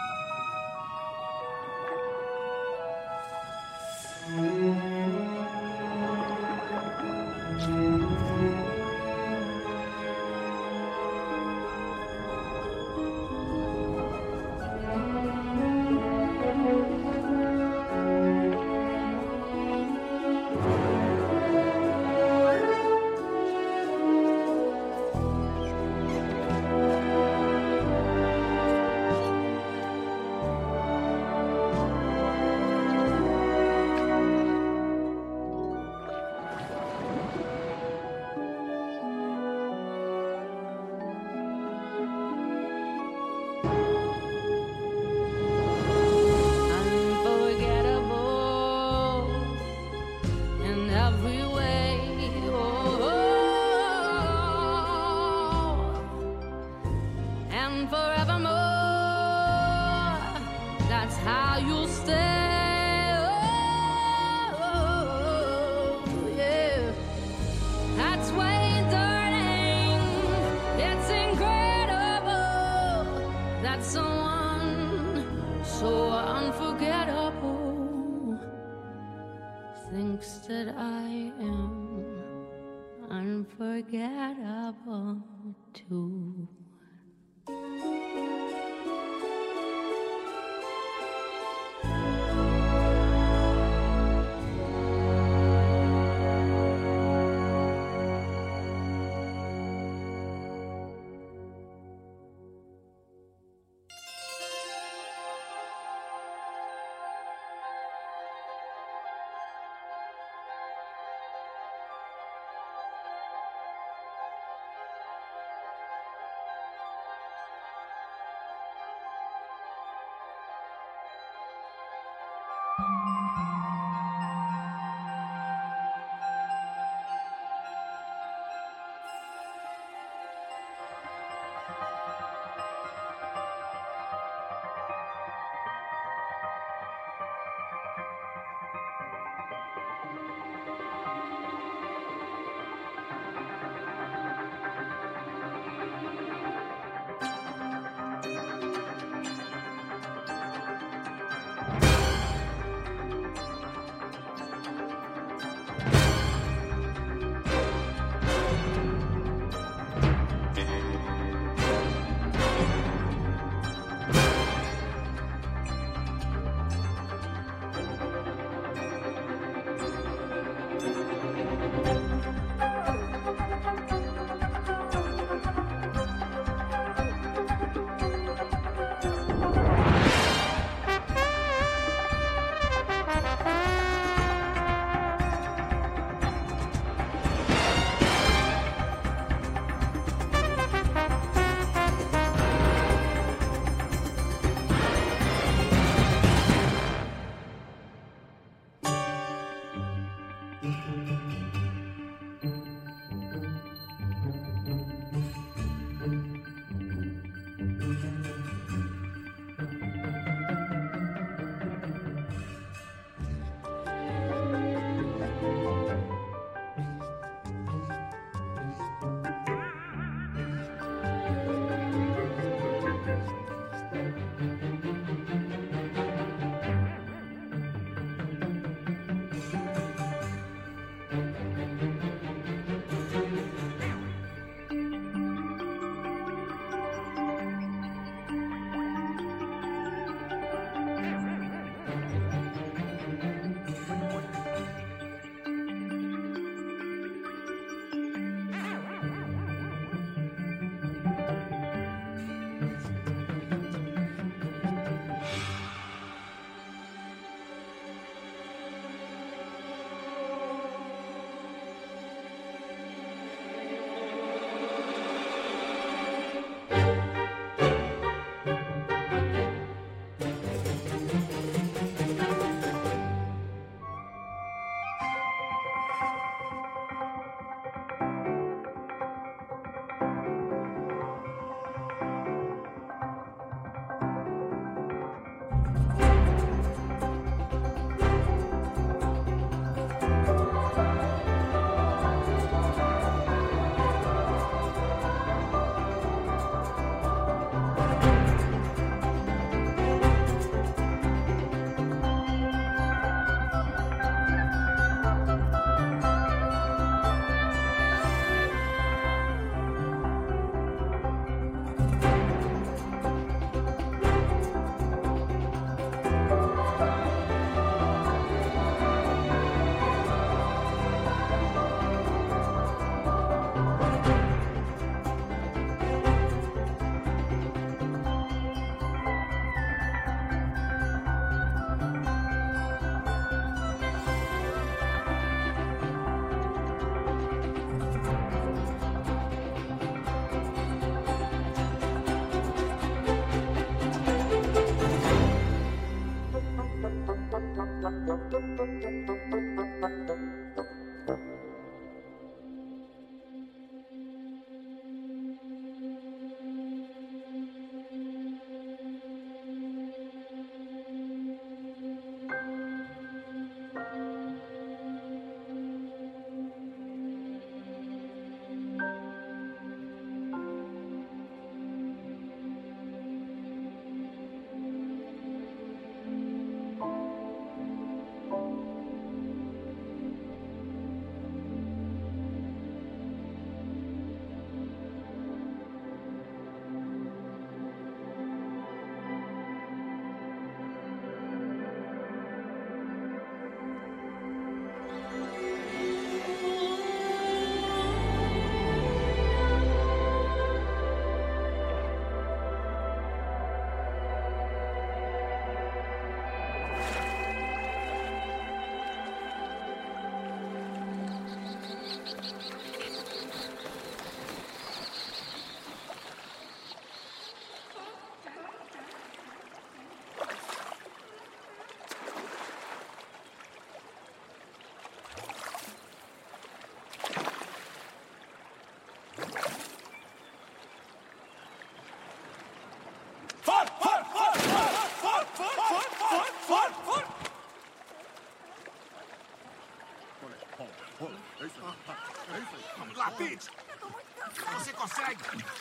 Consegue?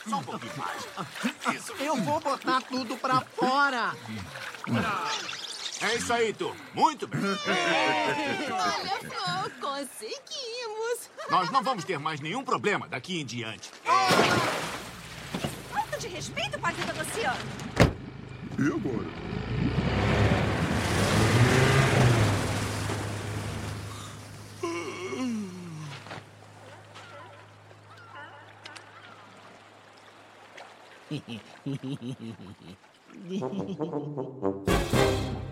Só um pouquinho mais. Isso. Eu vou botar tudo pra fora. É isso aí, tu. Muito bem. Olha, Flor, conseguimos. Nós não vamos ter mais nenhum problema daqui em diante. Falta de respeito, do Oceano. E agora? フフフフフフ